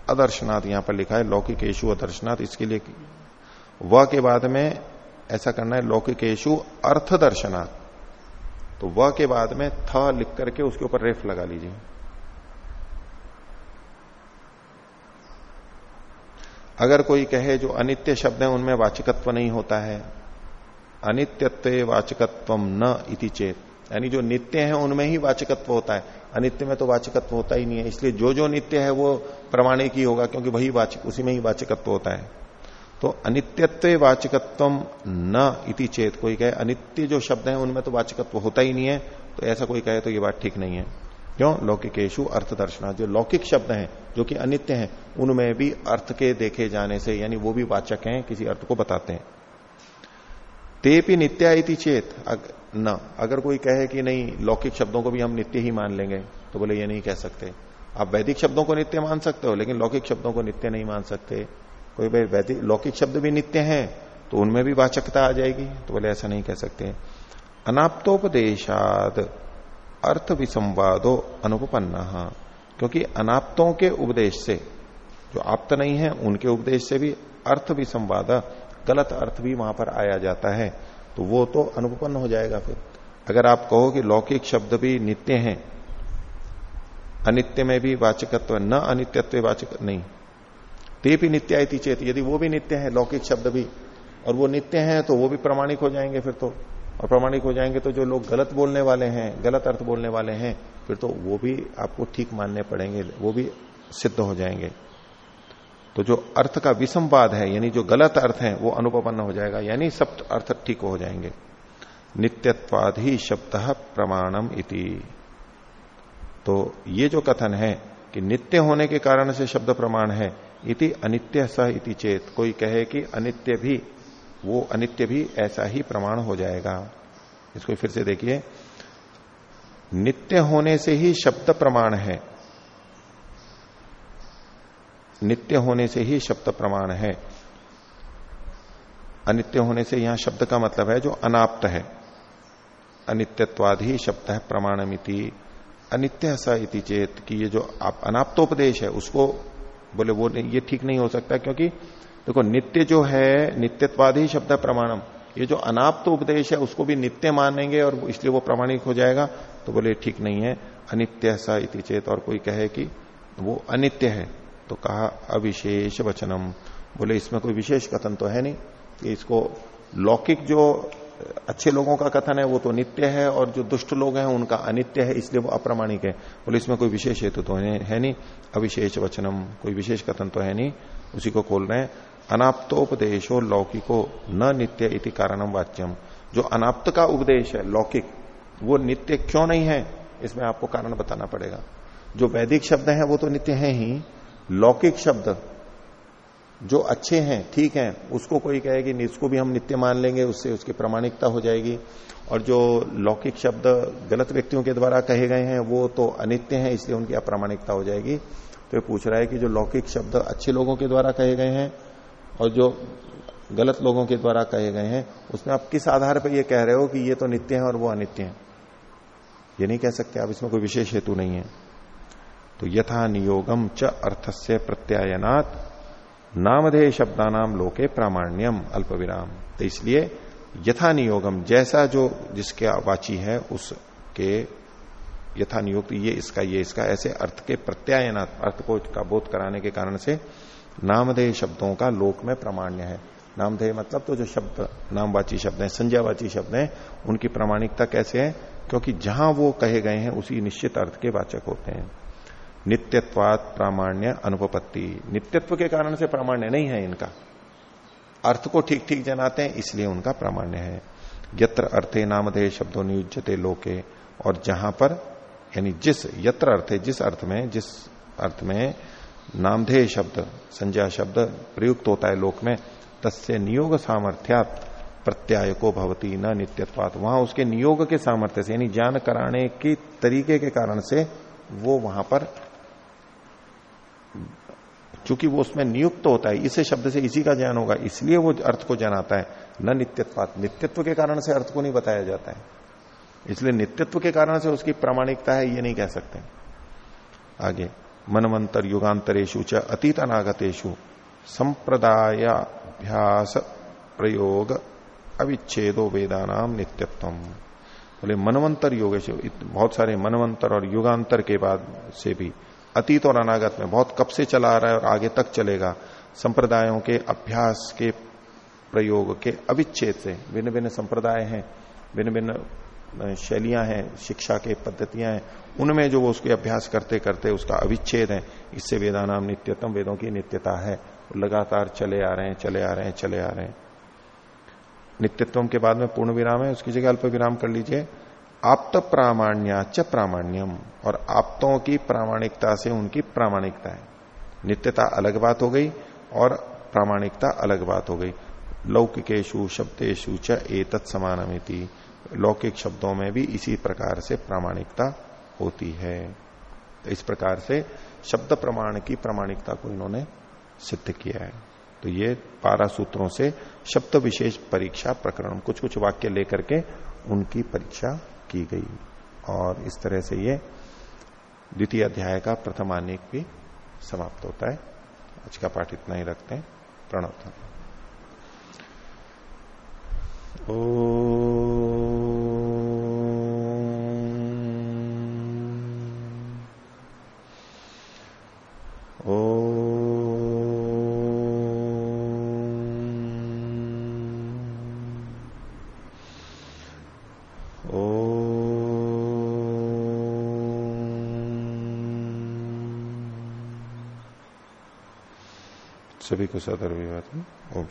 अदर्शनाथ यहाँ पर लिखा है लौकिकेशु अदर्शनाथ इसके लिए व के बाद में ऐसा करना है लौकिकेशु अर्थ दर्शनाथ तो व के बाद में थ लिख करके उसके ऊपर रेफ लगा लीजिए। अगर कोई कहे जो अनित्य शब्द है, उनमें वाचकत्व नहीं होता है। अनित्यत्व वाचकत्व न इति चेत। यानी जो नित्य है, उनमें ही वाचकत्व होता है। अनित्य में तो वाचकत्व होता ही नहीं है। इसलिए जो जो नित्य है, वो प्रमाणिक ही होगा, क्योंकि वही वाचक, उसी में ही वाचकत्व होता है। तो अनित्यत्व वाचकत्व न इति चेत कोई कहे, अनित्य जो शब्द है, उनमें तो वाचकत्व होता ही नहीं है तो ऐसा कोई कहे तो ये बात ठीक नहीं है। क्यों? लौकिकेशु अर्थ दर्शना जो लौकिक शब्द हैं, जो कि अनित्य हैं, उनमें भी अर्थ के देखे जाने से, यानी वो भी वाचक हैं, किसी अर्थ को बताते हैं। तेपी नित्या इति चेत न, अगर कोई कहे कि नहीं, लौकिक शब्दों को भी हम नित्य ही मान लेंगे तो बोले ये नहीं कह सकते। आप वैदिक शब्दों को नित्य मान सकते हो, लेकिन लौकिक शब्दों को नित्य नहीं मान सकते। कोई भाई वैदिक, लौकिक शब्द भी नित्य है तो उनमें भी वाचकता आ जाएगी। तो बोले, ऐसा नहीं कह सकते। अनाप्तोपदेशाद अर्थ विसंवादो अनुपन्ना क्योंकि अनाप्तों के उपदेश से, जो आप्त नहीं है, उनके उपदेश से भी अर्थ विसंवाद गलत अर्थ भी वहाँ पर आया जाता है। तो वो तो अनुपन्न हो जाएगा फिर। अगर आप कहो कि लौकिक शब्द भी नित्य हैं, अनित्य में भी वाचकत्व, न अनित्यत्व वाचक, नहीं। ते भी नित्य चेत। यदि वो भी नित्य है, लौकिक शब्द भी, और वो नित्य है तो वो भी प्रमाणिक हो जाएँगे फिर तो। और प्रमाणिक हो जाएँगे तो जो लोग गलत बोलने वाले हैं, गलत अर्थ बोलने वाले हैं, फिर तो वो भी आपको ठीक मानने पड़ेंगे, वो भी सिद्ध हो जाएँगे। तो जो अर्थ का विसंवाद है, यानी जो गलत अर्थ है, वो अनुपन्न हो जाएगा, यानी सब अर्थ ठीक हो जाएँगे। नित्यत्वाद ही शब्द प्रमाणम इति। तो ये जो कथन है कि नित्य होने के कारण से शब्द प्रमाण है इति अनित्य स इति चेत। कोई कहे कि अनित्य भी, वो अनित्य भी ऐसा ही प्रमाण हो जाएगा। इसको फिर से देखिए। नित्य होने से ही शब्द प्रमाण है। नित्य होने से ही शब्द प्रमाण है। अनित्य होने से यहाँ शब्द का मतलब है जो अनाप्त है। अनित्यत्वाद ही शब्द है प्रमाणमिति। अनित्य स इति चेत कि ये जो आप अनाप्तोपदेश है, उसको बोले, वो नहीं, ये ठीक नहीं हो सकता, क्योंकि देखो, नित्य जो है, नित्यत्वाद शब्द प्रमाणम। ये जो अनाप्त तो उपदेश है, उसको भी नित्य मानेंगे और इसलिए वो प्रमाणिक हो जाएगा। तो बोले, ठीक नहीं है, अनित्य सा इति चेत। और कोई कहे कि वो अनित्य है तो कहा, अविशेष वचनम। बोले, इसमें कोई विशेष कथन तो है नहीं, कि इसको लौकिक जो अच्छे लोगों का कथन है, वो तो नित्य है और जो दुष्ट लोग हैं, उनका अनित्य है, इसलिए वो अप्रामाणिक है। बोले, इसमें कोई विशेष हेतु तो है नहीं? अविशेष वचनम, कोई विशेष कथन तो है नहीं? उसी को खोल रहे हैं। अनाप्तोपदेशो लौकिको न नित्य इति कारणम वाच्यम। जो अनाप्त का उपदेश है, लौकिक, वो नित्य क्यों नहीं है? इसमें आपको कारण बताना पड़ेगा। जो वैदिक शब्द है, वो तो नित्य है ही। लौकिक शब्द जो अच्छे हैं, ठीक हैं, उसको कोई कहे कि इसको भी हम नित्य मान लेंगे, उससे उसकी प्रमाणिकता हो जाएगी। और जो लौकिक शब्द गलत व्यक्तियों के द्वारा कहे गए हैं, वो तो अनित्य हैं, इसलिए उनकी अप्रामाणिकता हो जाएगी। तो ये पूछ रहा है कि जो लौकिक शब्द अच्छे लोगों के द्वारा कहे गए हैं और जो गलत लोगों के द्वारा कहे गए हैं, उसमें आप किस आधार पर ये कह रहे हो कि ये तो नित्य है और वो अनित्य है? ये नहीं कह सकते, आप इसमें कोई विशेष हेतु नहीं है। तो यथा नियोगम च अर्थस्य प्रत्यायनात् नामधेय शब्दानाम लोके प्रामाण्यम अल्प विराम तो इसलिए यथा नियोगम जैसा जो जिसके वाची है, उसके यथा नियोग ये इसका ये इसका, ऐसे अर्थ के प्रत्यायनात्, अर्थ को का बोध कराने के कारण से नामधेय शब्दों का लोक में प्रामाण्य है। नामधेय मतलब तो जो शब्द, नामवाची शब्द हैं, संज्ञावाची शब्द हैं, उनकी प्रामाणिकता कैसे है? क्योंकि जहाँ वो कहे गए हैं, उसी निश्चित अर्थ के वाचक होते हैं। नित्यत्वात प्रामाण्य अनुपत्ति नित्यत्व के कारण से प्रामाण्य नहीं है इनका। अर्थ को ठीक ठीक जनाते हैं, इसलिए उनका प्रामाण्य है। यत्र अर्थे नामधेय शब्दों नियुजते लोके, और जहाँ पर, यानी जिस, यत्र अर्थे, जिस अर्थ में, जिस अर्थ में नामधेय शब्द, संज्ञा शब्द प्रयुक्त होता है लोक में, तस्य नियोग सामर्थ्यात प्रत्याय को भवती न नित्यत्वात। वहाँ उसके नियोग के सामर्थ्य से, यानी ज्ञान कराने की तरीके के कारण से, वो वहाँ पर चूँकि वो उसमें नियुक्त तो होता है, इसे शब्द से इसी का ज्ञान होगा, इसलिए वो अर्थ को जनाता है, न नित्यत्वात। नित्यत्व के कारण से अर्थ को नहीं बताया जाता है। इसलिए नित्यत्व के कारण से उसकी प्रामाणिकता है, ये नहीं कह सकते। आगे, मनवंतर युगांतरेशु च अतीत अनागतेशु संप्रदायाभ्यास प्रयोग अविच्छेदो वेदानाम नित्यत्व बोले, मनवंतर योग बहुत सारे मनवंतर और युगांतर के बाद से भी अतीत और अनागत में, बहुत कब से चला आ रहा है और आगे तक चलेगा, संप्रदायों के अभ्यास के प्रयोग के अविच्छेद से भिन्न भिन्न संप्रदाय हैं भिन्न भिन्न शैलियाँ हैं, शिक्षा के पद्धतियाँ हैं, उनमें जो वो उसके अभ्यास करते करते उसका अविच्छेद है, इससे वेदानाम नित्यतम, वेदों की नित्यता है लगातार चले आ रहे हैं, चले आ रहे हैं, चले आ रहे हैं। नित्यत्व के बाद में पूर्ण विराम है, उसकी जगह अल्प विराम कर लीजिए। आप्त प्रामाण्या च प्रामाण्यम, और आप्तों की प्रामाणिकता से उनकी प्रामाणिकता है। नित्यता अलग बात हो गई, और प्रामाणिकता अलग बात हो गई। लौकिकेशु शब्देशु च एतत् समानमिति। लौकिक शब्दों में भी इसी प्रकार से प्रामाणिकता होती है। तो इस प्रकार से शब्द प्रमाण की प्रामाणिकता को इन्होंने सिद्ध किया है। तो ये बारह सूत्रों से शब्द विशेष परीक्षा प्रकरण कुछ कुछ वाक्य लेकर के उनकी परीक्षा की गई। और इस तरह से ये द्वितीय अध्याय का प्रथम आनेक भी समाप्त होता है। आज का पाठ इतना ही रखते हैं। प्रणव ओ सभी को सदर विवाद ओम